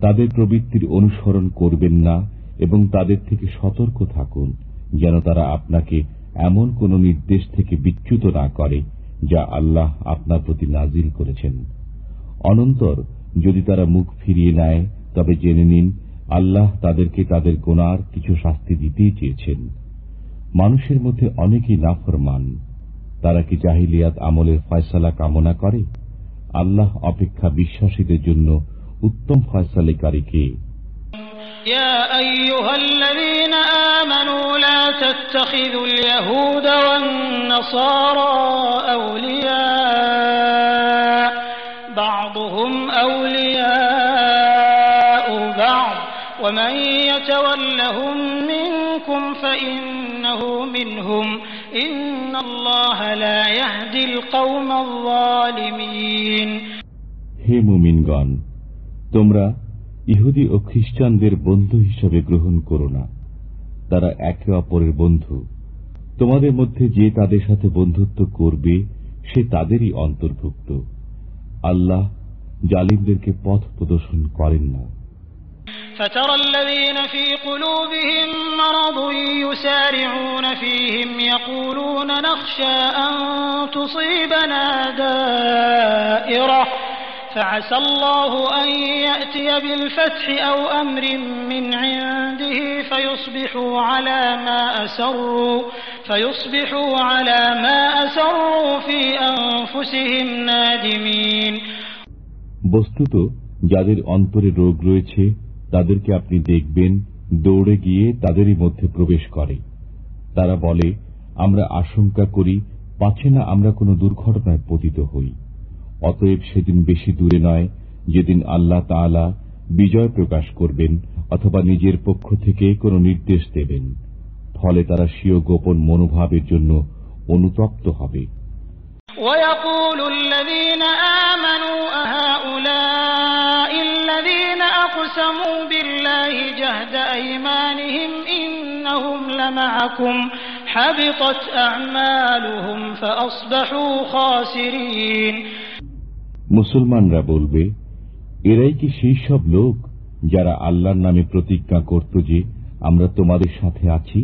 তাদের প্রবৃত্তির অনুসরণ করবেন না এবং তাদের থেকে সতর্ক থাকুন, যেন তারা আপনাকে এমন কোন নির্দেশ থেকে বিচ্যুত না করে, যা আল্লাহ আপনার প্রতি নাজিল করেছেন। অনন্তর যদি তারা মুখ ফিরিয়ে নেয়, তবে জেনে নিন, আল্লাহ তাদেরকে তাদের গোনার কিছু শাস্তি দিতেই চেয়েছেন। মানুষের মধ্যে অনেকেই নাফরমান। তারা কি জাহিলিয়াত আমলের ফয়সালা কামনা করে? আল্লাহ অপেক্ষা বিশ্বাসীদের জন্য উত্তম ফয়সালিকারী কে يا أيها الذين آمنوا لا تتخذوا اليهود والنصارى أولياء بعضهم أولياء بعض ومن يتولهم منكم فإنه হে মুমিনগণ, তোমরা ইহুদি ও খ্রিস্টানদের বন্ধু হিসাবে গ্রহণ করো না। তারা একে অপরের বন্ধু। তোমাদের মধ্যে যে তাদের সাথে বন্ধুত্ব করবে, সে তাদেরই অন্তর্ভুক্ত। আল্লাহ জালিমদেরকে পথ প্রদর্শন করেন না। فترى الذين في قلوبهم مرض يسارعون فيهم يقولون نخشى أن تصيبنا دائرة فعسى الله أن يأتي بالفتح أو أمر من عنده فيصبحوا على ما أسروا فيصبحوا على ما أسروا في أنفسهم نادمين বস্তুত যাদের অন্তরে রোগ রয়েছে তাদেরকে আপনি দেখবেন, দৌড়ে গিয়ে তাদেরই মধ্যে প্রবেশ করে। তারা বলে, আমরা আশঙ্কা করি পাচ্ছে না আমরা কোনো দুর্ঘটনায় পতিত হই। অতএব সেদিন বেশি দূরে নয়, যেদিন আল্লাহ তালা বিজয় প্রকাশ করবেন অথবা নিজের পক্ষ থেকে কোনো নির্দেশ দেবেন। ফলে তারা স্বীয় গোপন মনোভাবের জন্য অনুতপ্ত হবে। ওয়া أقسموا بالله جهد أيمانهم إنهم لمعكم حبطت أعمالهم فأصبحوا خاسرين মুসলমানরা বলবে এরাই কি সেই সব লোক যারা আল্লাহর নামে প্রতিজ্ঞা করত যে আমরা তোমাদের সাথে আছি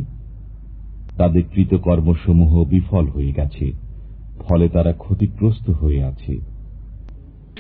তাদের কৃতকর্মসমূহ বিফল হয়ে গেছে ফলে তারা ক্ষতিগ্রস্ত হয়ে আছে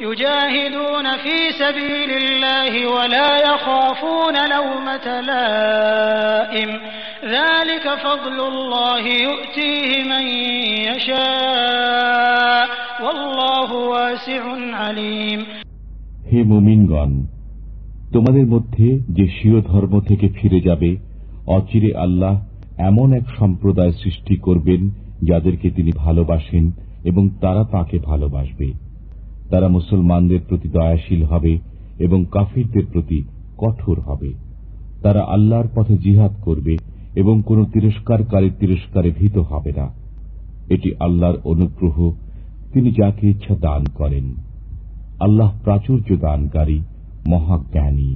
يجاهدون في سبيل الله ولا يخافون لومة لائم ذلك فضل الله يؤتيه من يشاء والله واسع عليم হে মুমিনগণ তোমাদের মধ্যে যে স্বীয় ধর্ম থেকে ফিরে যাবে অচিরে আল্লাহ এমন এক সম্প্রদায় সৃষ্টি করবেন যাদেরকে তিনি ভালোবাসেন এবং তারা তাকে ভালোবাসবে তারা মুসলমানদের প্রতি দয়াশীল হবে এবং কাফিরদের প্রতি কঠোর হবে। তারা আল্লাহর পথে জিহাদ করবে এবং কোন তিরস্কারকারী তিরস্কারে ভীত হবে না। এটি আল্লাহর অনুগ্রহ, তিনি যাকে ইচ্ছা দান করেন। আল্লাহ প্রাচুর্য দানকারী মহাজ্ঞানী।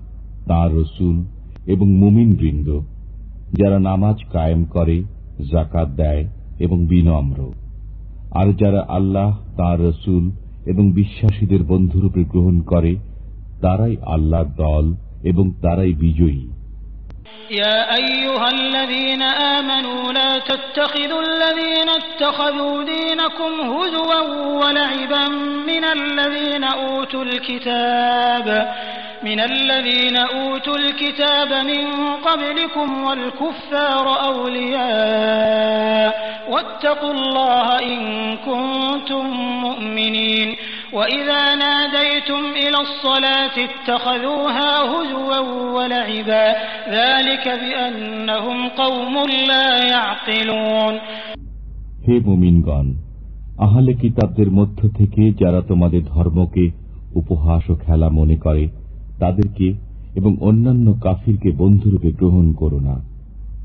তাঁর রসুল এবং মুমিন বৃন্দ যারা নামাজ কায়েম করে জাকাত দেয় এবং বিনম্র আর যারা আল্লাহ তাঁর রসুল এবং বিশ্বাসীদের বন্ধুরূপে গ্রহণ করে তারাই আল্লাহর দল এবং তারাই বিজয়ী يا أيها الذين آمنوا لا تتخذوا الذين اتخذوا دينكم هزوا ولعبا من الذين أوتوا الكتاب من الذين أوتوا الكتاب من قبلكم والكفار أولياء واتقوا الله إن كنتم مؤمنين وإذا ناديتم إلى الصلاة اتخذوها هزوا ولعبا ذلك بأنهم قوم لا يعقلون هي مؤمن হে মুমিনগণ আহলে কিতাবদের মধ্য থেকে যারা তোমাদের ধর্মকে উপহাস ও খেলা মনে করে তাদেরকে এবং অন্যান্য কাফিরকে বন্ধুরূপে গ্রহণ করো না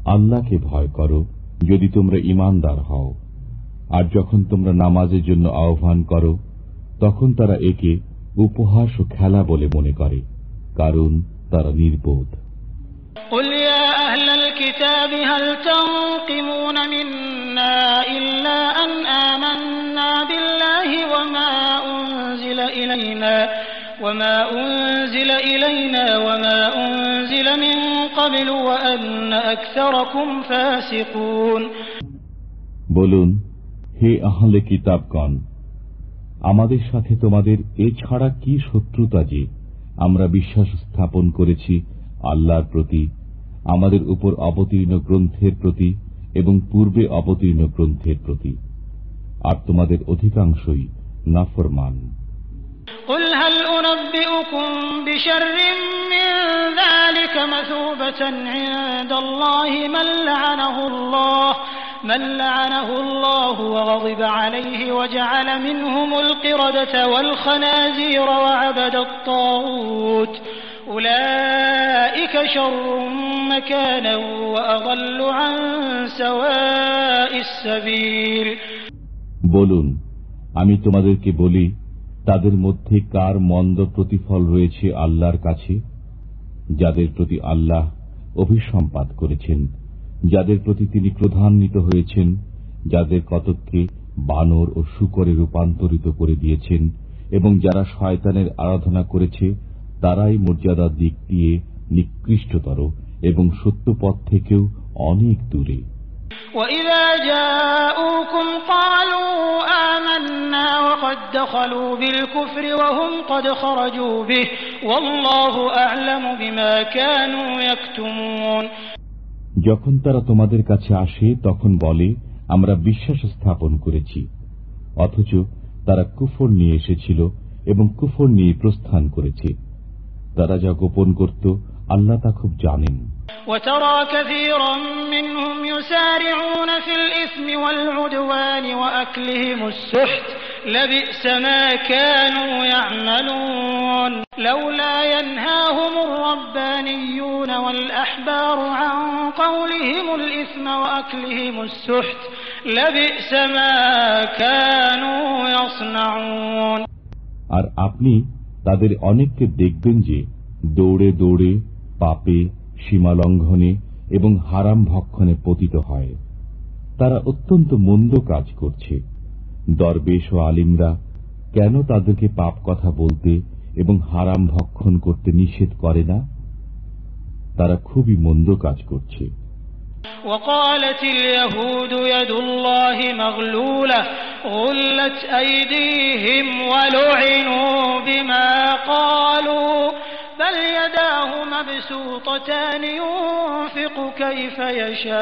আল্লাহকে ভয় করো যদি তোমরা ইমানদার হও আর যখন তোমরা নামাজের জন্য আহ্বান করো তখন তারা একে উপহাস ও খেলা বলে মনে করে কারণ তারা নির্বোধ قل يا أهل الكتاب هل تنقمون منا إلا أن آمنا بالله وما أنزل إلينا وما أنزل إلينا وما أنزل من قبل وأن أكثركم فاسقون বলুন হে আহলে কিতাবগণ আমাদের সাথে তোমাদের এছাড়া কি শত্রুতা যে আমরা বিশ্বাস স্থাপন করেছি আল্লাহর প্রতি আমাদের উপর অবতীর্ণ গ্রন্থের প্রতি এবং পূর্বে অবতীর্ণ গ্রন্থের প্রতি আর তোমাদের অধিকাংশই নাফরমান قل هل أنبئكم بشر من ذلك مثوبة عند الله من لعنه الله من لعنه الله وغضب عليه وجعل منهم القردة والخنازير وعبد الطاغوت أولئك شر مكانا وأضل عن سواء السبيل বলুন আমি তোমাদেরকে বলি তাদের মধ্যে কার মন্দ প্রতিফল রয়েছে আল্লাহর কাছে যাদের প্রতি আল্লাহ অভিসম্পাত করেছেন যাদের প্রতি তিনি ক্রধান্বিত হয়েছেন যাদের কতককে বানর ও শুকরে রূপান্তরিত করে দিয়েছেন এবং যারা শয়তানের আরাধনা করেছে তারাই মর্যাদার দিক দিয়ে নিকৃষ্টতর এবং সত্য পথ থেকেও অনেক দূরে وإذا جاءوكم قالوا آمنا وقد دخلوا بالكفر وهم قد خرجوا به والله أعلم بما كانوا يكتمون যখন তারা তোমাদের কাছে আসে তখন বলে আমরা বিশ্বাস স্থাপন করেছি অথচ তারা কুফর নিয়ে এসেছিল এবং কুফর নিয়ে প্রস্থান করেছে তারা যা গোপন করত আল্লাহ তা খুব জানেন وترى كثيرا منهم يسارعون في الإثم والعدوان وأكلهم السحت لبئس ما كانوا يعملون لولا ينهاهم الربانيون والأحبار عن قولهم الإثم وأكلهم السحت لبئس ما كانوا يصنعون আর আপনি তাদের অনেককে দেখবেন যে দৌড়ে দৌড়ে পাপে সীমা লঙ্ঘনে এবং হারাম ভক্ষণে পতিত হয় তারা অত্যন্ত মন্দ কাজ করছে দরবেশ ও আলিমরা কেন তাদেরকে পাপ কথা বলতে এবং হারাম ভক্ষণ করতে নিষেধ করে না তারা খুবই মন্দ কাজ করছে وقالت اليهود يد الله مغلولة غلت أيديهم ولعنوا بما قالوا بل يداه مبسوطتان ينفق كيف يشاء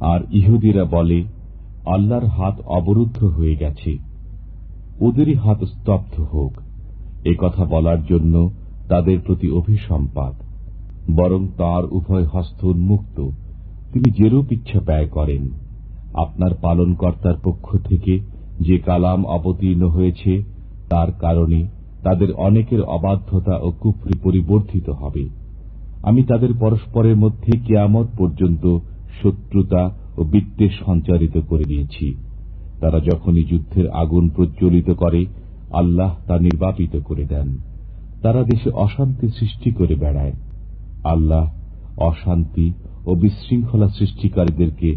আর ইহুদিরা বলে, আল্লাহর হাত অবরুদ্ধ হয়ে গেছে। ওদেরই হাত স্তব্ধ হোক। এ কথা বলার জন্য তাদের প্রতি অভিসম্পাত। বরং তার উভয় হস্ত উন্মুক্ত। তিনি যেরূপ ইচ্ছা ব্যয় করেন। আপনার পালনকর্তার পক্ষ থেকে যে কালাম অবতীর্ণ হয়েছে, তার কারণে তাদের অনেকের অবাধ্যতা ও কুফরি পরিবর্ধিত হবে। আমি তাদের পরস্পরের মধ্যে কেয়ামত পর্যন্ত শত্রুতা ও বিত্তের সঞ্চারিত করে দিয়েছি। তারা যখনই যুদ্ধের আগুন প্রজ্বলিত করে, আল্লাহ তা নির্বাপিত করে দেন। তারা দেশে অশান্তি সৃষ্টি করে বেড়ায়। আল্লাহ অশান্তি ও বিশৃঙ্খলা সৃষ্টিকারীদেরকে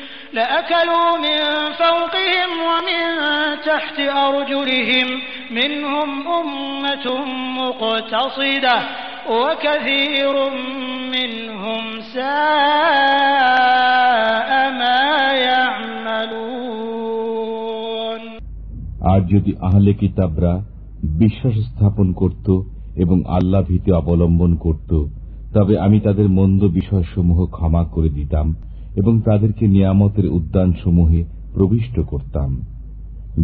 لأكلوا من فوقهم ومن تحت أرجلهم منهم أمة مقتصدة وكثير منهم ساء ما يعملون আর যদি আহলে কিতাবরা বিশ্বাস স্থাপন করত এবং আল্লাহ ভীতি অবলম্বন করত তবে আমি তাদের মন্দ বিষয়সমূহ ক্ষমা করে দিতাম এবং তাদেরকে নিয়ামতের উদ্যানসমূহে প্রবিষ্ট করতাম।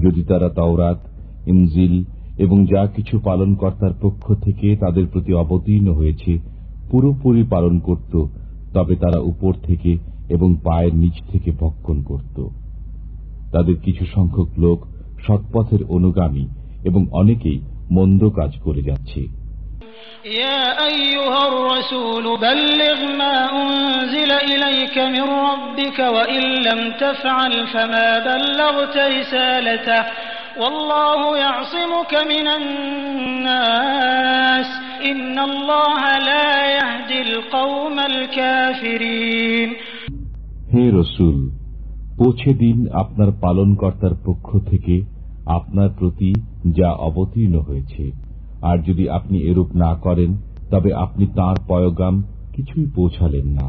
যদি তারা তাওরাত, ইনজিল এবং যা কিছু পালনকর্তার পক্ষ থেকে তাদের প্রতি অবতীর্ণ হয়েছে পুরোপুরি পালন করত, তবে তারা উপর থেকে এবং পায়ের নিচ থেকে ভক্ষণ করত। তাদের কিছু সংখ্যক লোক সৎপথের অনুগামী এবং অনেকেই মন্দ কাজ করে যাচ্ছে। يا أيها الرسول بلغ ما أنزل إليك من ربك وإن لم تفعل فما بلغت رسالته والله يعصمك من الناس إن الله لا يهدي القوم الكافرين হে রসুল পৌঁছে দিন আপনার পালনকর্তার পক্ষ থেকে আপনার প্রতি যা অবতীর্ণ হয়েছে আর যদি আপনি এরূপ না করেন তবে আপনি তার পয়গাম কিছুই পৌঁছালেন না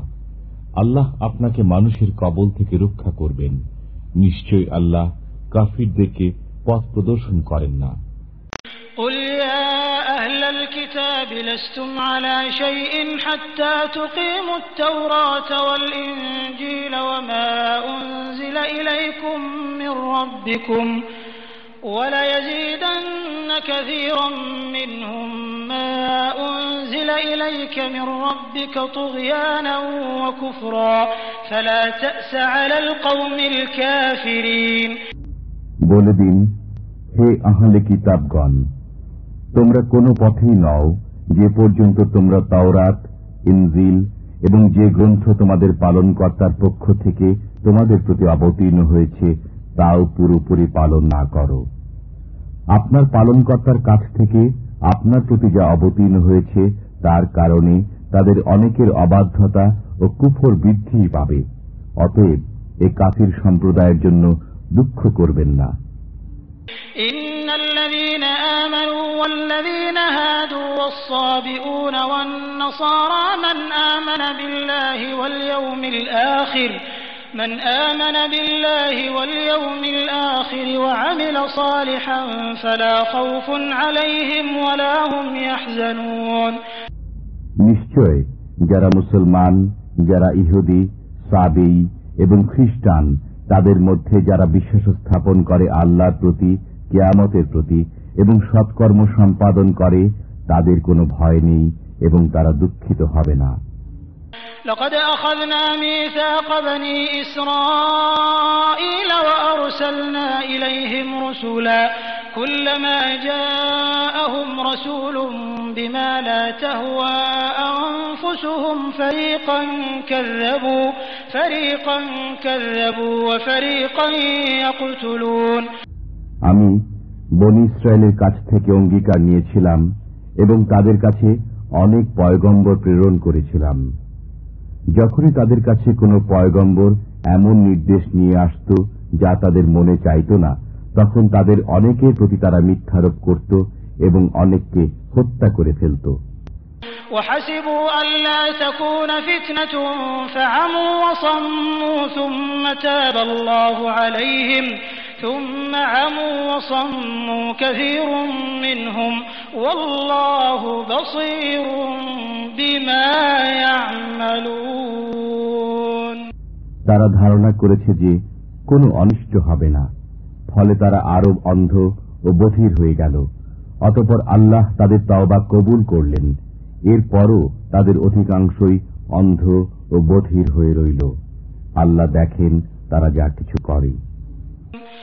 আল্লাহ আপনাকে মানুষের কবল থেকে রক্ষা করবেন নিশ্চয় আল্লাহ কাফিরদেরকে পথ প্রদর্শন করেন না قل يا أهل الكتاب لستم على شيء حتى تقيموا التوراة والإنجيل وما أنزل إليكم من ربكم وليزيدن كثيرا منهم ما أنزل إليك من ربك طغيانا وكفرا فلا تأس على القوم الكافرين বলে দিন হে আহলে কিতাবগণ তোমরা কোনো পথেই নও যে পর্যন্ত তোমরা তাওরাত ইনজিল এবং যে গ্রন্থ তোমাদের পালনকর্তার পক্ষ থেকে তোমাদের প্রতি অবতীর্ণ হয়েছে তাও পুরোপুরি পালন না করো আপনার পালনকর্তার কাছ থেকে আপনার প্রতি যা অবতীর্ণ হয়েছে তার কারণে তাদের অনেকের অবাধ্যতা ও কুফর বৃদ্ধি পাবে অতএব এ কাফির সম্প্রদায়ের জন্য দুঃখ করবেন না إن الذين آمنوا والذين هادوا والصابئون والنصارى من آمن بالله واليوم الآخر من آمن بالله واليوم الآخر وعمل صالحا فلا خوف عليهم ولا هم يحزنون নিশ্চয় যারা মুসলমান যারা ইহুদি সাবেই এবং খ্রিস্টান তাদের মধ্যে যারা বিশ্বাস স্থাপন করে আল্লাহর প্রতি কেয়ামতের প্রতি এবং সৎকর্ম সম্পাদন করে তাদের কোনো ভয় নেই এবং তারা দুঃখিত হবে না لقد أخذنا ميثاق بني إسرائيل وأرسلنا إليهم رسلا كلما جاءهم رسول بما لا تهوى أنفسهم فريقا كذبوا فريقا كذبوا وفريقا يقتلون আমি বনি ইসরায়েলের কাছ থেকে অঙ্গীকার নিয়েছিলাম এবং তাদের কাছে অনেক পয়গম্বর প্রেরণ করেছিলাম যখনই তাদের কাছে কোনো পয়গম্বর এমন নির্দেশ নিয়ে আসত যা তাদের মনে চাইত না তখন তাদের অনেকের প্রতি তারা মিথ্যারোপ করত এবং অনেককে হত্যা করে ফেলত وحسبوا ألا تكون فتنة فعموا وصموا ثم تاب الله عليهم ثم عموا وصموا كثير منهم والله بصير بما يعملون তারা ধারণা করেছে যে কোনো অনিষ্ট হবে না ফলে তারা আরব অন্ধ ও বধির হয়ে গেল অতপর আল্লাহ তাদের তওবা কবুল করলেন এরপরও তাদের অধিকাংশই অন্ধ ও বধির হয়ে রইল আল্লাহ দেখেন তারা যা কিছু করে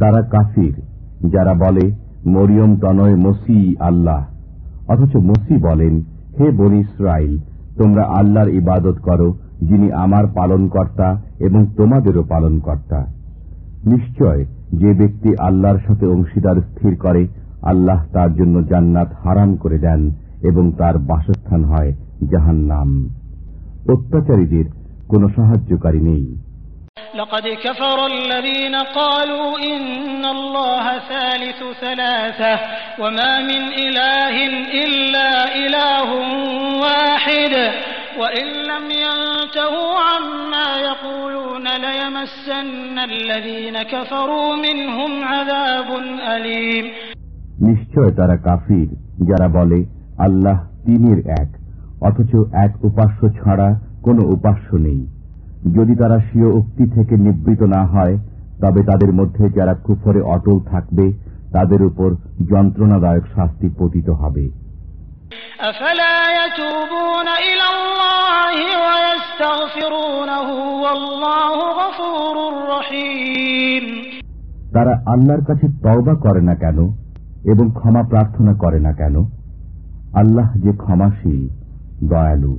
তারা কাফির, যারা বলে, মরিয়ম তনয় মসি আল্লাহ। অথচ মসি বলেন, হে বন ইসরাইল তোমরা আল্লাহর ইবাদত করো, যিনি আমার পালন কর্তা এবং তোমাদেরও পালন কর্তা নিশ্চয়, যে ব্যক্তি আল্লাহর সাথে অংশীদার স্থির করে, আল্লাহ তার জন্য জান্নাত হারাম করে দেন এবং তার বাসস্থান হয় জাহান্নাম। অত্যাচারীদের কোনো সাহায্যকারী নেই لقد كفر الذين قالوا إن الله ثالث ثلاثة وما من إله إلا إله واحد وإن لم ينتهوا عما يقولون ليمسن الذين كفروا منهم عذاب أليم নিশ্চয় তারা কাফির যারা বলে আল্লাহ তিনের এক অথচ এক উপাস্য ছাড়া কোনো উপাস্য নেই। যদি তারা স্বীয় উক্তি থেকে নিবৃত না হয় তবে তাদের মধ্যে যারা কুফরে অটল থাকবে তাদের উপর যন্ত্রণাদায়ক শাস্তি পতিত হবে। তারা আল্লাহর কাছে তওবা করে না কেন এবং ক্ষমা প্রার্থনা করে না কেন? আল্লাহ যে ক্ষমাশীল দয়ালু।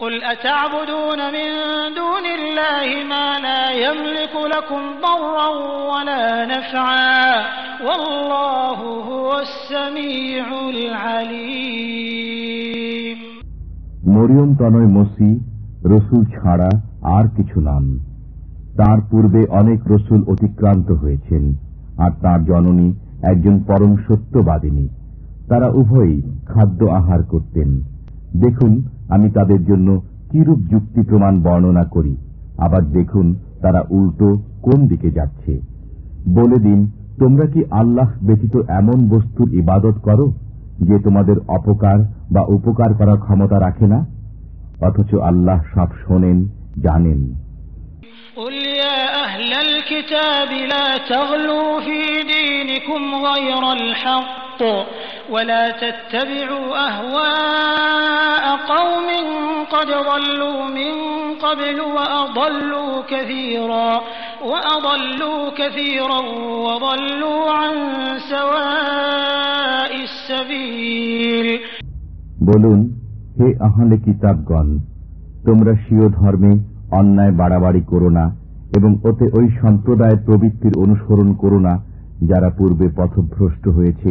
قل أتعبدون من دون الله ما لا يملك لكم ضرا ولا نفعا والله هو السميع العليم মরিয়ম তনয় মসি রসুল ছাড়া আর কিছু নাম তার পূর্বে অনেক রসুল অতিক্রান্ত হয়েছেন আর তার জননী একজন পরম সত্যবাদিনী তারা উভয়ই খাদ্য আহার করতেন দেখুন আমি তাদের জন্য কিরূপ যুক্তি প্রমাণ বর্ণনা করি আবার দেখুন তারা উল্টো কোন দিকে যাচ্ছে বলে দিন তোমরা কি আল্লাহ ব্যতীত এমন বস্তুর ইবাদত করো যে তোমাদের অপকার বা উপকার করার ক্ষমতা রাখে না অথচ আল্লাহ সব শোনেন জানেন قل يا أهل الكتاب لا تغلوا في دينكم غير الحق ولا تتبعوا أهواء قوم قد ضلوا من قبل وأضلوا كثيرا وأضلوا كثيرا وضلوا عن سواء السبيل বলুন হে আহলে কিতাবগণ তোমরা স্বীয় ধর্মে অন্যায় বাড়াবাড়ি করো না এবং ওতে ওই সম্প্রদায়ের প্রবৃত্তির অনুসরণ করো না যারা পূর্বে পথভ্রষ্ট হয়েছে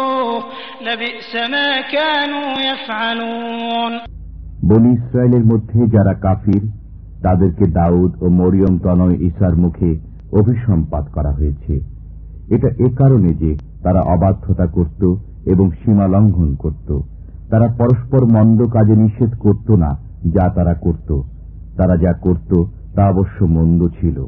বনি ইসরায়েলের মধ্যে যারা কাফির, তাদেরকে দাউদ ও মরিয়ম তনয় ঈসার মুখে অভিসম্পাত করা হয়েছে। এটা এ কারণে যে তারা অবাধ্যতা করত এবং সীমা লঙ্ঘন করত। তারা পরস্পর মন্দ কাজে নিষেধ করত না যা তারা করত। তারা যা করত তা অবশ্য মন্দ ছিল।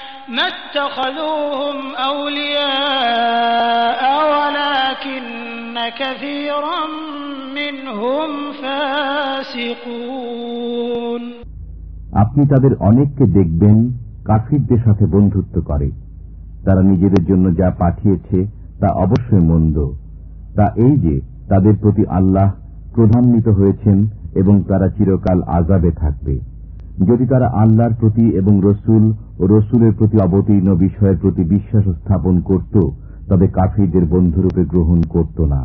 ما اتخذوهم أولياء ولكن كثيرا منهم فاسقون আপনি তাদের অনেককে দেখবেন কাফিরদের সাথে বন্ধুত্ব করে তারা নিজেদের জন্য যা পাঠিয়েছে তা অবশ্যই মন্দ তা এই যে তাদের প্রতি আল্লাহ প্রধান্বিত হয়েছেন এবং তারা চিরকাল আজাবে থাকবে যদি তারা আল্লাহর প্রতি এবং রসুল ও রসুলের প্রতি অবতীর্ণ বিষয়ের প্রতি বিশ্বাস স্থাপন করত তবে কাফিরদের বন্ধুরূপে গ্রহণ করত না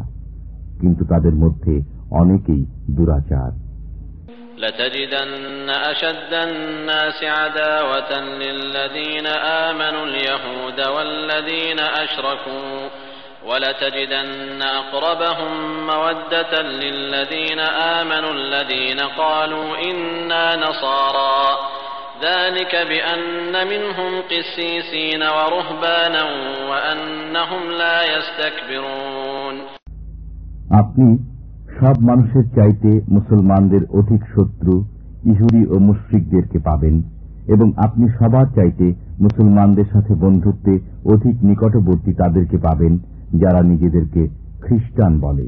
কিন্তু তাদের মধ্যে অনেকেই দুরাচার لتجدن أشد الناس عداوة للذين آمنوا اليهود والذين أشركوا ولتجدن أقربهم مودة للذين آمنوا الذين قالوا إنا نصارى ذلك بأن منهم قسيسين ورهبانا وأنهم لا يستكبرون আপনি সব মানুষের চাইতে মুসলমানদের অধিক শত্রু ইহুরি ও মুশ্রিকদেরকে পাবেন এবং আপনি সবার চাইতে মুসলমানদের সাথে বন্ধুত্বে অধিক নিকটবর্তী তাদেরকে পাবেন যারা নিজেদেরকে খ্রিস্টান বলে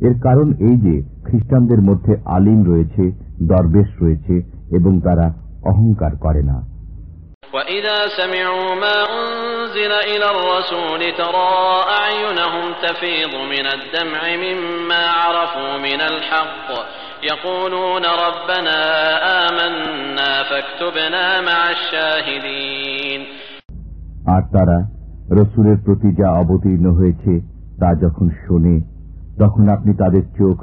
এর কারণ এই যে খ্রিস্টানদের মধ্যে আলিম রয়েছে দরবেশ রয়েছে এবং তারা অহংকার করে না وإذا سمعوا ما أنزل إلى الرسول ترى أعينهم تفيض من الدمع مما عرفوا من الحق يقولون ربنا آمنا فاكتبنا مع الشاهدين আর তারা রসুলের প্রতি যা অবতীর্ণ হয়েছে তা যখন শোনে তখন আপনি তাদের চোখ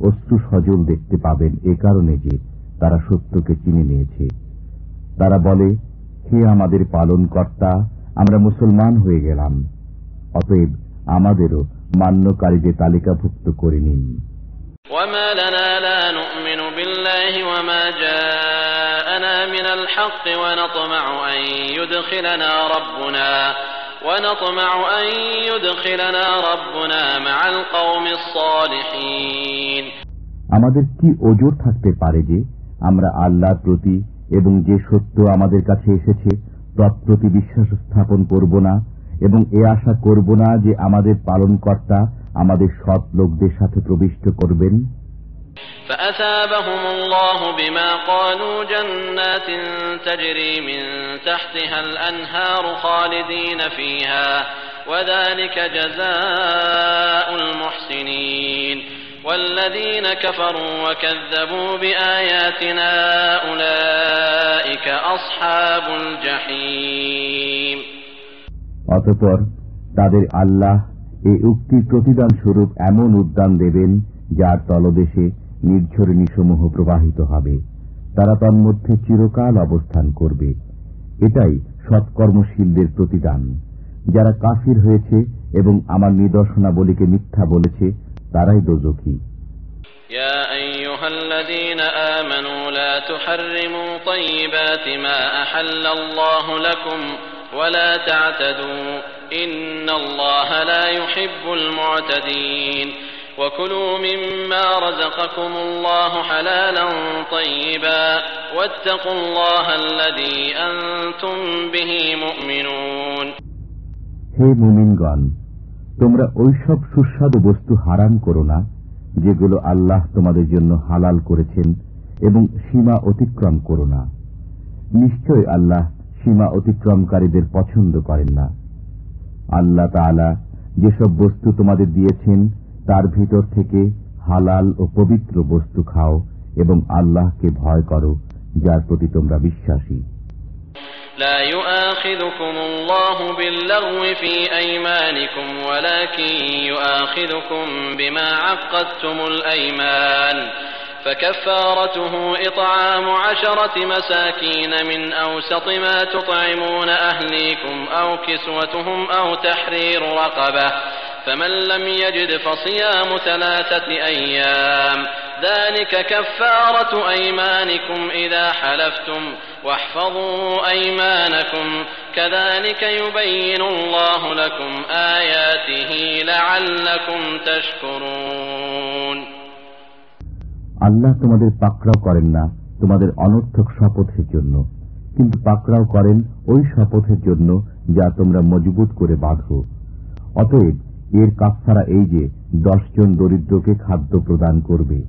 অশ্রু সজল দেখতে পাবেন এ কারণে যে তারা সত্যকে চিনে নিয়েছে তারা বলে হে আমাদের পালন কর্তা আমরা মুসলমান হয়ে গেলাম অতএব আমাদেরও মান্যকারীদের তালিকাভুক্ত করে নিন وما لنا لا نؤمن بالله وما جاءنا من الحق ونطمع أن يدخلنا ربنا আমাদের কি ওজোর থাকতে পারে যে আমরা আল্লাহর প্রতি এবং যে সত্য আমাদের কাছে এসেছে তৎপ্রতি বিশ্বাস স্থাপন করব না এবং এ আশা করব না যে আমাদের পালনকর্তা আমাদের সৎ লোকদের সাথে প্রবিষ্ট করবেন? فأثابهم الله بما قالوا جنات تجري من تحتها الأنهار خالدين فيها وذلك جزاء المحسنين والذين كفروا وكذبوا بآياتنا أولئك أصحاب الجحيم অতঃপর তাদের আল্লাহ এই উক্তির প্রতিদান স্বরূপ এমন উদ্যান দেবেন যার তলদেশে নির্ঝরিণীসমূহ প্রবাহিত হবে তারা তন্মধ্যে চিরকাল অবস্থান করবে এটাই সৎকর্মশীলদের প্রতিদান যারা কাফির হয়েছে এবং আমার নিদর্শনাবলীকে মিথ্যা বলেছে তারাই দোজখী يا أيها الذين آمنوا لا تحرموا طيبات ما أحل الله لكم ولا تعتدوا إن الله لا يحب المعتدين وكلوا مما رزقكم الله حلالا طيبا واتقوا الله الذي أنتم به مؤمنون হে মুমিনগণ তোমরা ওইসব সুস্বাদু বস্তু হারাম করো না যেগুলো আল্লাহ তোমাদের জন্য হালাল করেছেন এবং সীমা অতিক্রম করো না নিশ্চয় আল্লাহ সীমা অতিক্রমকারীদের পছন্দ করেন না আল্লাহ তাআলা যেসব বস্তু তোমাদের দিয়েছেন তার ভিতর থেকে হালাল ও পবিত্র বস্তু খাও এবং আল্লাহকে ভয় করো যার প্রতি তোমরা বিশ্বাসী لا يؤاخذكم الله باللغو في أيمانكم ولكن يؤاخذكم بما عقدتم الأيمان فكفارته إطعام عشرة مساكين من أوسط ما تطعمون أهليكم أو كسوتهم أو تحرير رقبة فمن لم يجد فصيام ثلاثة أيام ذلك كفارة أيمانكم إذا حلفتم واحفظوا أيمانكم كذلك يبين الله لكم آياته لعلكم تشكرون আল্লাহ তোমাদের পাকড়াও করেন না তোমাদের অনর্থক শপথের জন্য কিন্তু পাকড়াও করেন ওই শপথের জন্য যা তোমরা মজবুত করে বাঁধো অতএব এর কাফারা এই যে দশজন দরিদ্রকে খাদ্য প্রদান করবে।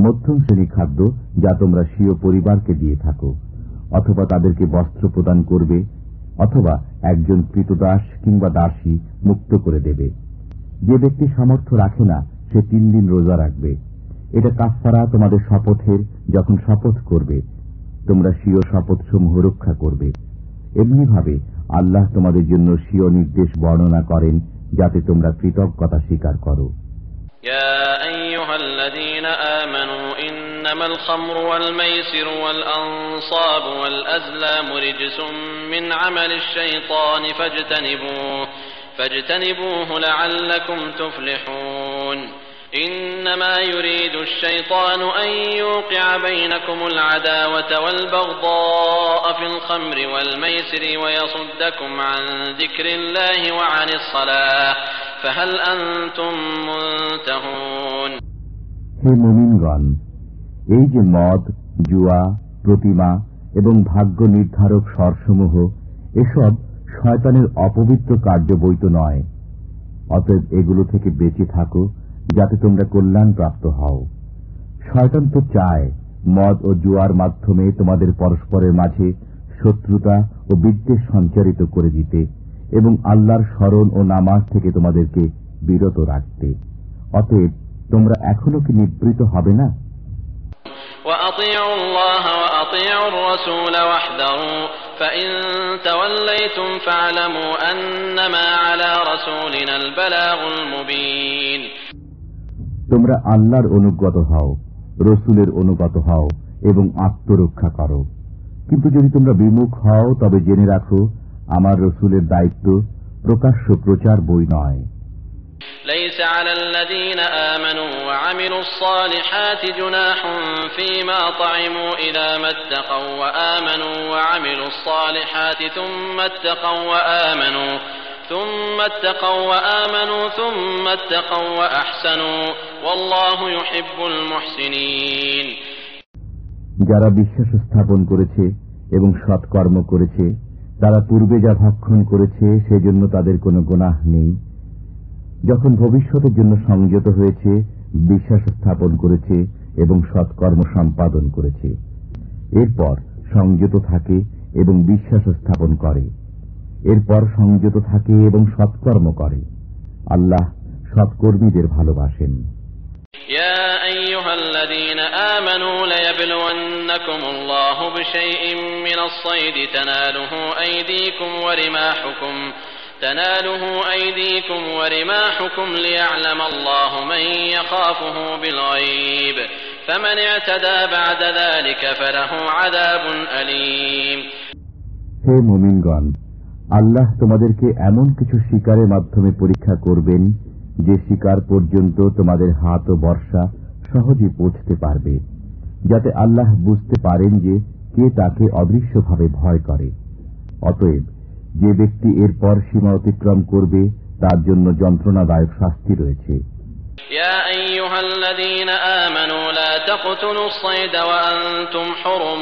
মধ্যম শ্রেণি খাদ্য যা তোমরা স্বীয় পরিবারকে দিয়ে থাকো, অথবা তাদেরকে বস্ত্র প্রদান করবে, অথবা একজন কৃতদাস কিংবা দাসী মুক্ত করে দেবে। যে ব্যক্তি সামর্থ্য রাখে না, সে তিন দিন রোজা রাখবে। এটা কাফারা তোমাদের শপথের যখন শপথ করবে, তোমরা স্বীয় শপথসমূহ রক্ষা করবে। এমনিভাবে আল্লাহ তোমাদের জন্য স্বীয় নির্দেশ বর্ণনা করেন যাতে তোমরা কৃতজ্ঞতা স্বীকার করো يا أيها الذين آمنوا إنما الخمر والميسر والأنصاب والأزلام رجس من عمل الشيطان فاجتنبوه فاجتنبوه لعلكم تفلحون إنما يريد الشيطان أن يوقع بينكم العداوة والبغضاء في الخمر والميسر ويصدكم عن ذكر الله وعن الصلاة فهل أنتم منتهون হে মুমিনগণ এই যে মদ জুয়া প্রতিমা এবং ভাগ্য নির্ধারক স্বরসমূহ এসব শয়তানের অপবিত্র কার্য বৈত নয় অতএব এগুলো থেকে বেঁচে থাকো যাতে তোমরা কল্যাণ প্রাপ্ত হও শয়তান তো চায় মদ ও জুয়ার মাধ্যমে তোমাদের পরস্পরের মাঝে শত্রুতা ও বিদ্বেষ সঞ্চারিত করে দিতে এবং আল্লাহর স্মরণ ও নামাজ থেকে তোমাদেরকে বিরত রাখতে অতএব তোমরা এখনো কি নিবৃত হবে না وأطيعوا الله وأطيعوا الرسول واحذروا فإن توليتم فاعلموا أنما على رسولنا البلاغ المبين তোমরা আল্লাহর অনুগত হও রসুলের অনুগত হও এবং আত্মরক্ষা করো কিন্তু যদি তোমরা বিমুখ হও তবে জেনে রাখো আমার রসুলের দায়িত্ব প্রকাশ্য প্রচার বই নয় ليس على الذين آمنوا وعملوا الصالحات جناح فيما طعموا إذا ما اتقوا وآمنوا وعملوا الصالحات ثم اتقوا وآمنوا ثم اتقوا وآمنوا ثم اتقوا وأحسنوا والله يحب المحسنين যারা বিশ্বাস স্থাপন করেছে এবং সৎকর্ম করেছে তারা পূর্বে যা ভক্ষণ করেছে সেজন্য তাদের কোনো গোনাহ নেই যখন ভবিষ্যতের জন্য সংযত হয়েছে বিশ্বাস স্থাপন করেছে এবং সৎকর্ম সম্পাদন করেছে এরপর সংযত থাকে এবং বিশ্বাস স্থাপন করে এরপর সংযত থাকে এবং সৎকর্ম করে আল্লাহ সৎকর্মীদের ভালোবাসেন يا أيها الذين آمنوا ليبلونكم الله بشيء من الصيد تناله أيديكم ورماحكم تناله أيديكم ورماحكم ليعلم الله من يخافه بالغيب فمن اعتدى بعد ذلك فله عذاب أليم হে মুমিনগণ আল্লাহ তোমাদেরকে এমন কিছু শিকারের মাধ্যমে পরীক্ষা করবেন যে শিকার পর্যন্ত তোমাদের হাত ও বর্ষা সহজে পৌঁছতে পারবে যাতে আল্লাহ বুঝতে পারেন যে কে তাকে অদৃশ্যভাবে ভয় করে অতএব যে ব্যক্তি এরপর সীমা অতিক্রম করবে তার জন্য যন্ত্রণাদায়ক শাস্তি রয়েছে يا أيها الذين آمنوا لا تقتلوا الصيد وأنتم حرم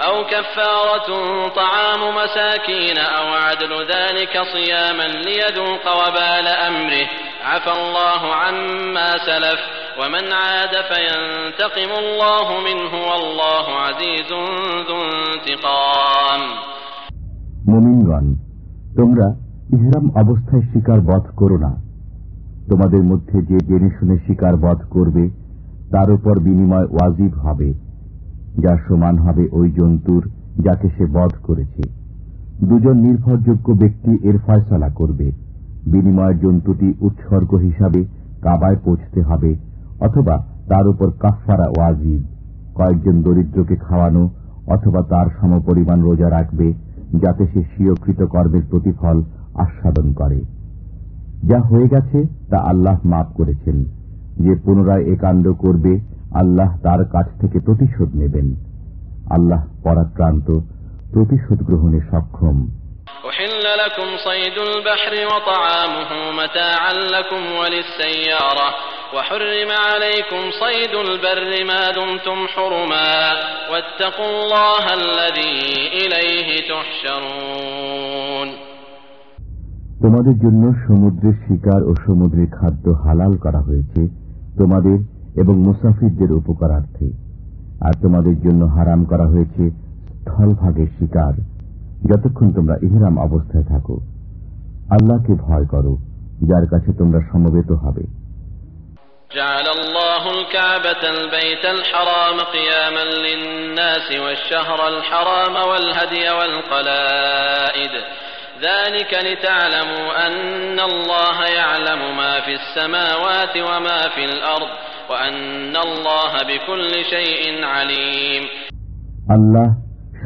أو كفارة طعام مساكين أو عدل ذلك صياما ليذوق وبال أمره عفى الله عما سلف ومن عاد فينتقم الله منه والله عزيز ذو انتقام মুমিনগণ তোমরা ইহরাম অবস্থায় শিকার বধ করো না তোমাদের মধ্যে যে জেনে শুনে শিকার বধ করবে তার উপর বিনিময় ওয়াজিব হবে যার সমান হবে ওই জন্তুর যাকে সে বধ করেছে। দুজন নির্ভরযোগ্য ব্যক্তি এর ফয়সলা করবে। বিনিময়ের জন্তুটি উৎসর্গ হিসাবে কাবায় পৌঁছতে হবে, অথবা তার উপর কাফারা ওয়াজিব কয়েকজন দরিদ্রকে খাওয়ানো অথবা তার সমপরিমাণ রোজা রাখবে, যাতে সে স্বীয়কৃত কর্মের প্রতিফল আস্বাদন করে। যা হয়ে গেছে তা আল্লাহ মাফ করেছেন। যে পুনরায় এ কাণ্ড করবে আল্লাহ তার কাছ থেকে প্রতিশোধ নেবেন আল্লাহ পরাক্রান্ত প্রতিশোধ গ্রহণে সক্ষম أحل لكم صيد البحر وطعامه متاعا لكم وللسيارة وحرم عليكم صيد البر ما دمتم حرما واتقوا الله الذي إليه تحشرون তোমাদের জন্য সমুদ্রের শিকার ও সমুদ্রের খাদ্য হালাল করা হয়েছে তোমাদের এবং মুসাফিরদের উপকারার্থে আর তোমাদের জন্য হারাম করা হয়েছে স্থলভাগের শিকার যতক্ষণ তোমরা ইহরাম অবস্থায় থাকো আল্লাহকে ভয় করো যার কাছে তোমরা সমবেত হবে جعل الله الكعبة البيت الحرام قياما للناس والشهر الحرام والهدي والقلائد ذلك لتعلموا أن الله يعلم ما في السماوات وما في الأرض وأن الله بكل شيء عليم আল্লাহ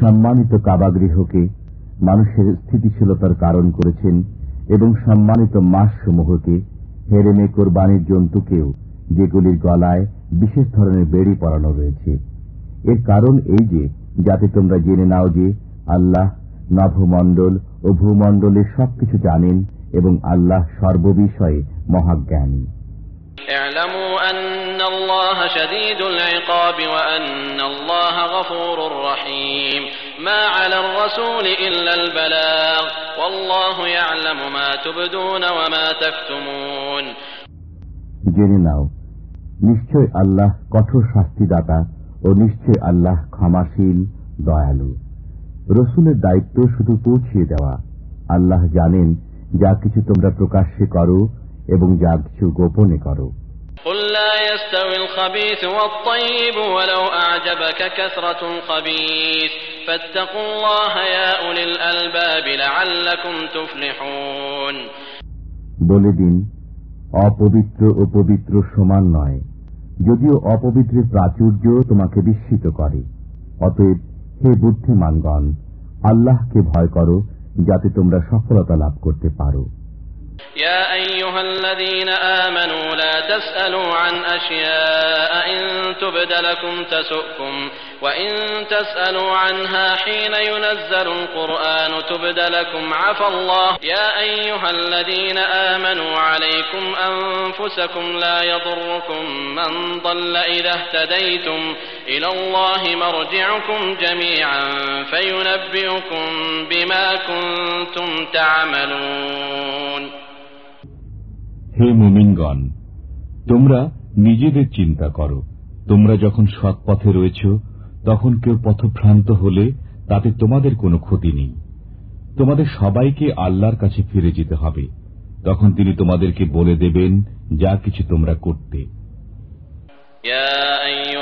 সম্মানিত কাবাগৃহকে মানুষের স্থিতিশীলতার কারণ করেছেন এবং সম্মানিত মাসসমূহকে হেরেমে কোরবানির জন্তুকেও যেগুলির গলায় বিশেষ ধরনের বেড়ি পরানো রয়েছে এর কারণ এই যে যাতে তোমরা জেনে নাও যে আল্লাহ নভমণ্ডল ও ভূমণ্ডলের সবকিছু জানেন এবং আল্লাহ সর্ববিষয়ে মহাজ্ঞানী اعلموا أن الله شديد العقاب وأن الله غفور رحيم ما على الرسول إلا البلاغ والله يعلم ما تبدون وما تكتمون জেনে নাও নিশ্চয় আল্লাহ কঠোর শাস্তিদাতা ও নিশ্চয় আল্লাহ ক্ষমাশীল দয়ালু রসুলের দায়িত্ব শুধু পৌঁছিয়ে দেওয়া আল্লাহ জানেন যা কিছু তোমরা প্রকাশ্যে করো এবং যা কিছু গোপনে করো বলে দিন, অপবিত্র ও পবিত্র সমান নয়, যদিও অপবিত্রের প্রাচুর্য তোমাকে বিস্মিত করে। অতএব হে বুদ্ধিমানগণ, আল্লাহকে ভয় করো, যাতে তোমরা সফলতা লাভ করতে পারো। يا أيها الذين آمنوا لا تسألوا عن أشياء إن تبد لكم تسؤكم وإن تسألوا عنها حين ينزل القرآن تبد لكم عفى الله يا أيها الذين آمنوا عليكم أنفسكم لا يضركم من ضل إذا اهتديتم إلى الله مرجعكم جميعا فينبئكم بما كنتم تعملون হে মুমিনগণ, তোমরা নিজেদের চিন্তা করো। তোমরা যখন সৎ পথে রয়েছ, তখন কেউ পথভ্রান্ত হলে তাতে তোমাদের কোনো ক্ষতি নেই। তোমাদের সবাইকে আল্লাহর কাছে ফিরে যেতে হবে। তখন তিনি তোমাদেরকে বলে দেবেন, যা কিছু তোমরা করতে।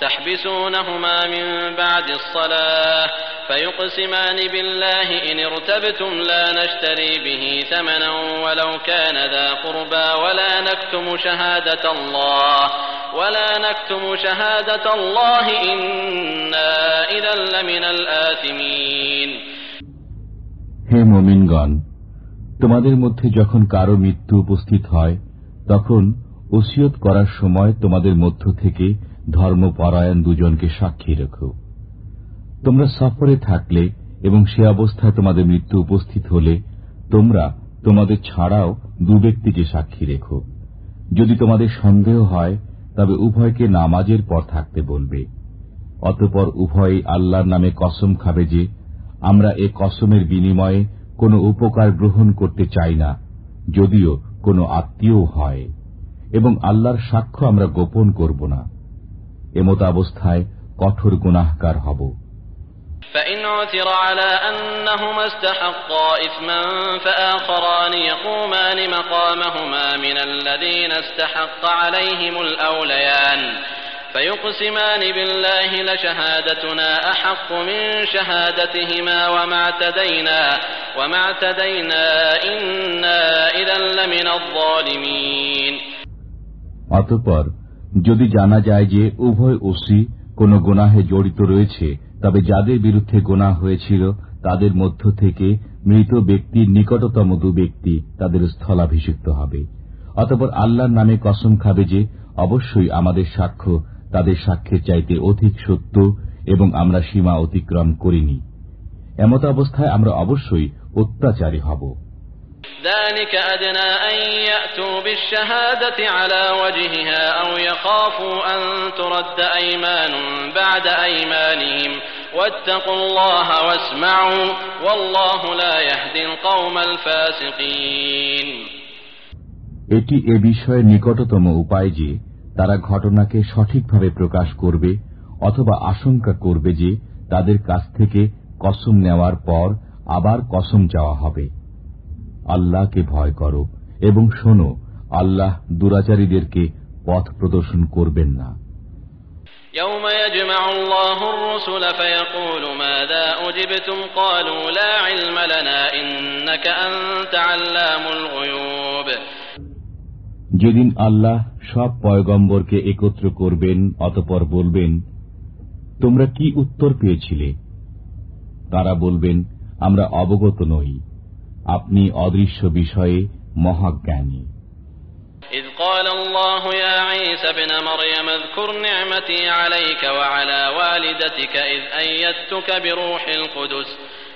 تحبسونهما من بعد الصلاة فيقسمان بالله إن ارتبتم لا نشتري به ثمنا ولو كان ذا قربى ولا نكتم شهادة الله ولا نكتم شهادة الله إنا إذا لمن الآثمين হে মমিনগণ তোমাদের মধ্যে যখন কারো মৃত্যু উপস্থিত হয় তখন ওসিয়ত করার সময় তোমাদের মধ্য থেকে ধর্মপরায়ণ দুজনকে সাক্ষী রেখো। তোমরা সফরে থাকলে এবং সে অবস্থায় তোমাদের মৃত্যু উপস্থিত হলে তোমরা তোমাদের ছাড়াও দু ব্যক্তিকে সাক্ষী রেখো। যদি তোমাদের সন্দেহ হয়, তবে উভয়কে নামাজের পর থাকতে বলবে। অতপর উভয়ে আল্লাহর নামে কসম খাবে যে, আমরা এ কসমের বিনিময়ে কোনো উপকার গ্রহণ করতে চাই না, যদিও কোনো আত্মীয় হয়। এবং আল্লাহর সাক্ষ্য আমরা গোপন করব না। এমতাবস্থায় কঠোর গুনাহকার হব فإن عثر على أنهما استحقا إثما فآخران يقومان مقامهما من الذين استحق عليهم الأوليان فيقسمان بالله لشهادتنا أحق من شهادتهما وما اعتدينا وما اعتدينا إنا إذا لمن الظالمين অতঃপর যদি জানা যায় যে উভয় ওসি কোন গোনাহে জড়িত রয়েছে, তবে যাদের বিরুদ্ধে গোনা হয়েছিল, তাদের মধ্য থেকে মৃত ব্যক্তির নিকটতম দু ব্যক্তি তাদের স্থলাভিষিক্ত হবে। অতপর আল্লাহর নামে কসম খাবে যে, অবশ্যই আমাদের সাক্ষ্য তাদের সাক্ষ্যের চাইতে অধিক সত্য এবং আমরা সীমা অতিক্রম করিনি। এমত অবস্থায় আমরা অবশ্যই অত্যাচারী হব। ذلك أدنى أن يأتوا بالشهادة على وجهها أو يخافوا أن ترد أيمان بعد أيمانهم واتقوا الله واسمعوا والله لا يهدي القوم الفاسقين এটি এ বিষয়ে নিকটতম উপায় যে তারা ঘটনাকে সঠিকভাবে প্রকাশ করবে অথবা আশঙ্কা করবে যে তাদের কাছ থেকে কসম নেওয়ার পর আবার কসম চাওয়া হবে আল্লাহকে ভয় করো এবং শোনো আল্লাহ দুরাচারীদেরকে পথ প্রদর্শন করবেন না يوم يجمع الله الرسل فيقول ماذا أجبتم قالوا لا علم لنا إنك أنت علام الغيوب যেদিন আল্লাহ সব পয়গম্বরকে একত্র করবেন অতপর বলবেন তোমরা কি উত্তর পেয়েছিলে তারা বলবেন আমরা অবগত নই আপনি অদৃশ্য বিষয়ে মহাজ্ঞানী إذ قال الله يا عيسى ابن مريم اذكر نعمتي عليك وعلى والدتك إذ أيدتك بروح القدس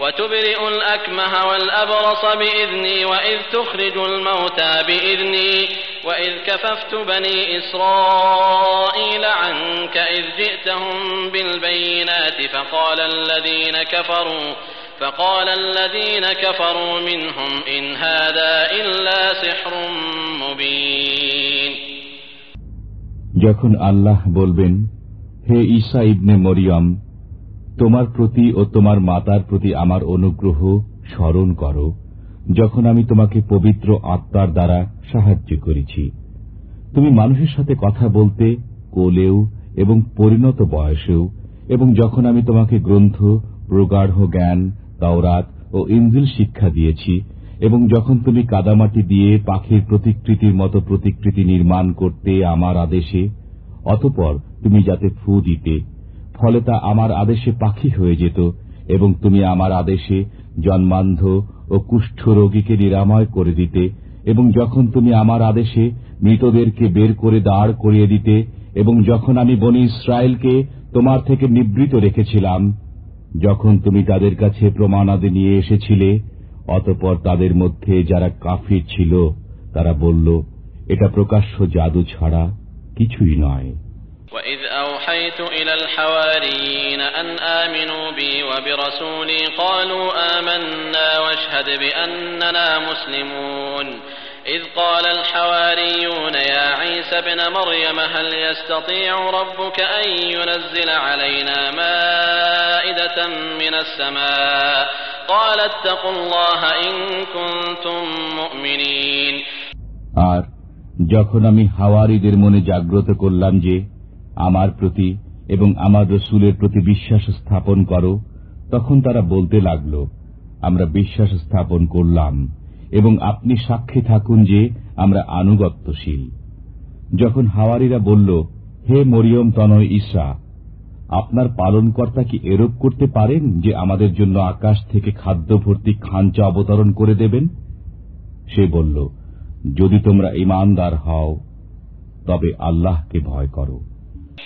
وتبرئ الأكمه والأبرص بإذني وإذ تخرج الموتى بإذني وإذ كففت بني إسرائيل عنك إذ جئتهم بالبينات فقال الذين كفروا فقال الذين كفروا منهم إن هذا إلا سحر مبين যখন আল্লাহ বলবেন হে ঈসা ইবনে মরিয়ম তোমার প্রতি ও তোমার মাতার প্রতি আমার অনুগ্রহ স্মরণ করো, যখন আমি তোমাকে পবিত্র আত্মার দ্বারা সাহায্য করেছি। তুমি মানুষের সাথে কথা বলতে, কোলেও এবং পরিণত বয়সেও, এবং যখন আমি তোমাকে গ্রন্থ, প্রগাঢ় জ্ঞান, তাওরাত ও ইঞ্জিল শিক্ষা দিয়েছি, এবং যখন তুমি কাদামাটি দিয়ে পাখির প্রতিকৃতির মতো প্রতিকৃতি নির্মাণ করতে আমার আদেশে, অতপর তুমি যাতে ফু দিতে ফলে তা আমার আদেশে পাখি হয়ে যেত এবং তুমি আমার আদেশে জন্মান্ধ ও কুষ্ঠ রোগীকে নিরাময় করে দিতে এবং যখন তুমি আমার আদেশে মৃতদেরকে বের করে দাঁড় করিয়ে দিতে এবং যখন আমি বনি ইসরায়েলকে তোমার থেকে নিবৃত রেখেছিলাম, যখন তুমি তাদের কাছে প্রমাণাদি নিয়ে এসেছিলে, অতপর তাদের মধ্যে যারা কাফির ছিল, তারা বলল, এটা প্রকাশ্য জাদু ছাড়া কিছুই নয়। وإذ أوحيت إلى الحواريين أن آمنوا بي وبرسولي قالوا آمنا واشهد بأننا مسلمون إذ قال الحواريون يا عيسى ابن مريم هل يستطيع ربك أن ينزل علينا مائدة من السماء قال اتقوا الله إن كنتم مؤمنين আর যখন আমি হাওয়ারিদের মনে জাগ্রত করলাম যে আমার প্রতি এবং আমার রসুলের প্রতি বিশ্বাস স্থাপন করো, তখন তারা বলতে লাগল, আমরা বিশ্বাস স্থাপন করলাম, এবং আপনি সাক্ষী থাকুন যে আমরা আনুগত্যশীল। যখন হাওয়ারিরা বলল, হে মরিয়ম তনয় ঈসা, আপনার পালনকর্তা কি এরূপ করতে পারেন যে আমাদের জন্য আকাশ থেকে খাদ্য ভর্তি খাঞ্চা অবতরণ করে দেবেন? সে বলল, যদি তোমরা ইমানদার হও, তবে আল্লাহকে ভয় করো।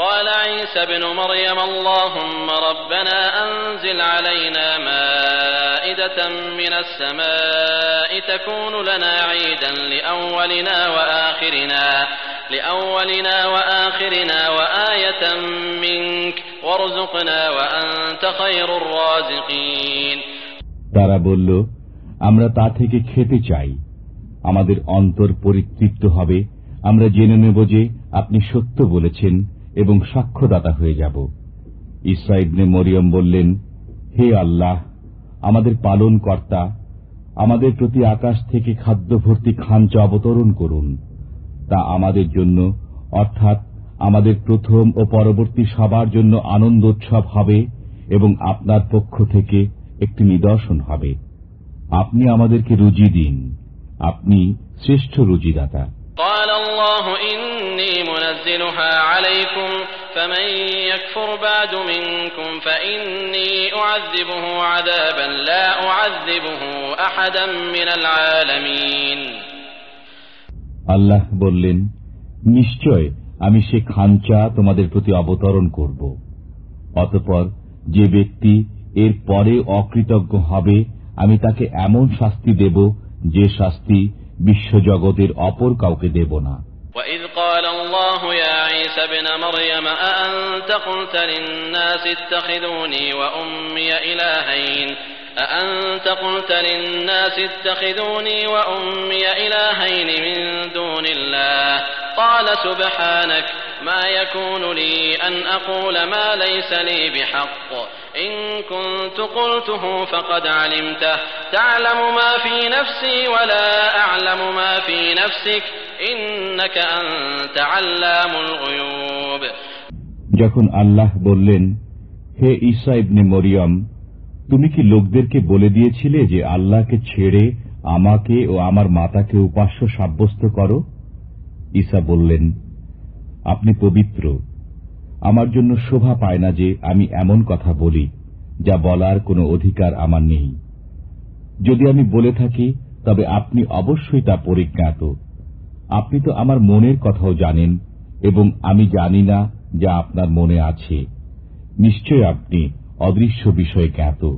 قال عيسى ابن مريم اللهم ربنا أنزل علينا مائدة من السماء تكون لنا عيدا لأولنا وآخرنا لأولنا وآخرنا وآية منك وارزقنا وأنت خير الرازقين তারা বলল আমরা তা থেকে খেতে চাই আমাদের অন্তর পরিতৃপ্ত হবে আমরা জেনে নেব যে আপনি সত্য বলেছেন এবং সাক্ষ্যদাতা হয়ে যাব। ইসা ইবনে মরিয়ম বললেন, হে আল্লাহ, আমাদের পালন কর্তা আমাদের প্রতি আকাশ থেকে খাদ্য ভর্তি খাঞ্চা অবতরণ করুন। তা আমাদের জন্য, অর্থাৎ আমাদের প্রথম ও পরবর্তী সবার জন্য আনন্দোৎসব হবে এবং আপনার পক্ষ থেকে একটি নিদর্শন হবে। আপনি আমাদেরকে রুজি দিন। আপনি শ্রেষ্ঠ রুজিদাতা। قال الله إني منزلها عليكم فمن يكفر بعد منكم فإني أعذبه عذابا لا أعذبه أحدا من العالمين আল্লাহ বললেন নিশ্চয় আমি সে খাঞ্চা তোমাদের প্রতি অবতরণ করব অতপর যে ব্যক্তি এর পরে অকৃতজ্ঞ হবে আমি তাকে এমন শাস্তি দেব যে শাস্তি বিশ্বজগতের অপর কাউকে দেব না وإذ قال الله يا عيسى ابن مريم أأنت قلت للناس اتخذوني وأمي إلهين أأنت قلت للناس اتخذوني وأمي إلهين من دون الله قال سبحانك ما يكون لي أن أقول ما ليس لي بحق إن كنت قلته فقد علمته تعلم ما في نفسي ولا أعلم ما في نفسك إنك أنت علام الغيوب যখন আল্লাহ বললেন হে ঈসা ইবনে মরিয়ম তুমি কি লোকদেরকে বলে দিয়েছিলে যে আল্লাহকে ছেড়ে আমাকে ও আমার মাতাকে উপাস্য সাব্যস্ত করো ঈসা বললেন আপনি পবিত্র। আমার জন্য শোভা পায় না যে আমি এমন কথা বলি, যা বলার কোনো অধিকার আমার নেই। যদি আমি বলে থাকি, তবে আপনি অবশ্যই তা পরিজ্ঞাত। আপনি তো আমার মনের কথাও জানেন, এবং আমি জানি না যা আপনার মনে আছে। নিশ্চয় আপনি অদৃশ্য বিষয়ে জ্ঞাত।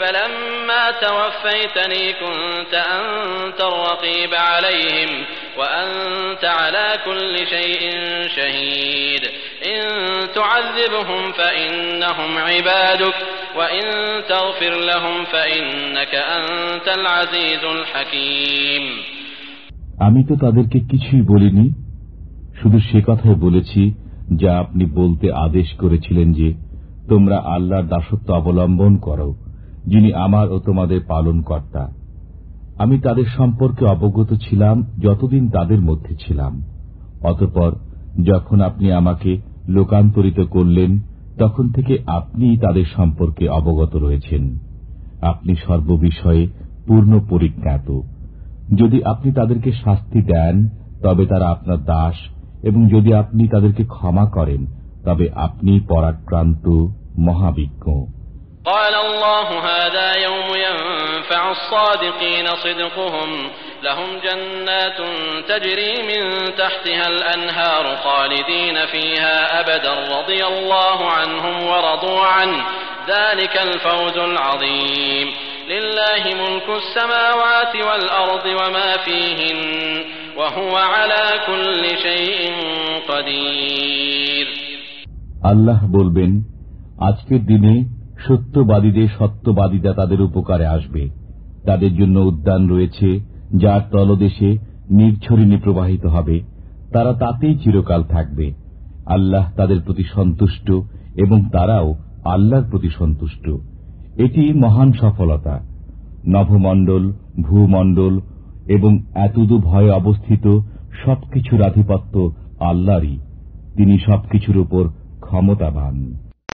فلما توفيتني كنت أنت الرقيب عليهم وأنت على كل شيء شهيد إن تعذبهم فإنهم عبادك وإن تغفر لهم فإنك أنت العزيز الحكيم আমি তো তাদেরকে কিছুই বলিনি শুধু সে কথাই বলেছি যা আপনি বলতে আদেশ করেছিলেন যে তোমরা আল্লাহর দাসত্ব অবলম্বন করো যিনি আমার ও তোমাদের পালন কর্তা আমি তাদের সম্পর্কে অবগত ছিলাম যতদিন তাদের মধ্যে ছিলাম। অতপর যখন আপনি আমাকে লোকান্তরিত করলেন, তখন থেকে আপনি তাদের সম্পর্কে অবগত রয়েছেন। আপনি সর্ববিষয়ে পূর্ণ পরিজ্ঞাত। যদি আপনি তাদেরকে শাস্তি দেন, তবে তারা আপনার দাস, এবং যদি আপনি তাদেরকে ক্ষমা করেন, তবে আপনি পরাক্রান্ত মহাবিজ্ঞ। قال الله هذا يوم ينفع الصادقين صدقهم لهم جنات تجري من تحتها الأنهار خالدين فيها أبدا رضي الله عنهم ورضوا عنه ذلك الفوز العظيم لله ملك السماوات والأرض وما فيهن وهو على كل شيء قدير আল্লাহ বলবেন আজকের দিনে সত্যবাদীদের সত্যবাদীরা তাদের উপকারে আসবে। তাদের জন্য উদ্যান রয়েছে, যার তলদেশে নির্ঝরিণী প্রবাহিত হবে। তারা তাতেই চিরকাল থাকবে। আল্লাহ তাদের প্রতি সন্তুষ্ট এবং তারাও আল্লাহর প্রতি সন্তুষ্ট। এটি মহান সফলতা। নভমণ্ডল, ভূমণ্ডল এবং এতদু ভয়ে অবস্থিত সবকিছুর আধিপত্য আল্লাহরই। তিনি সবকিছুর উপর ক্ষমতাবান।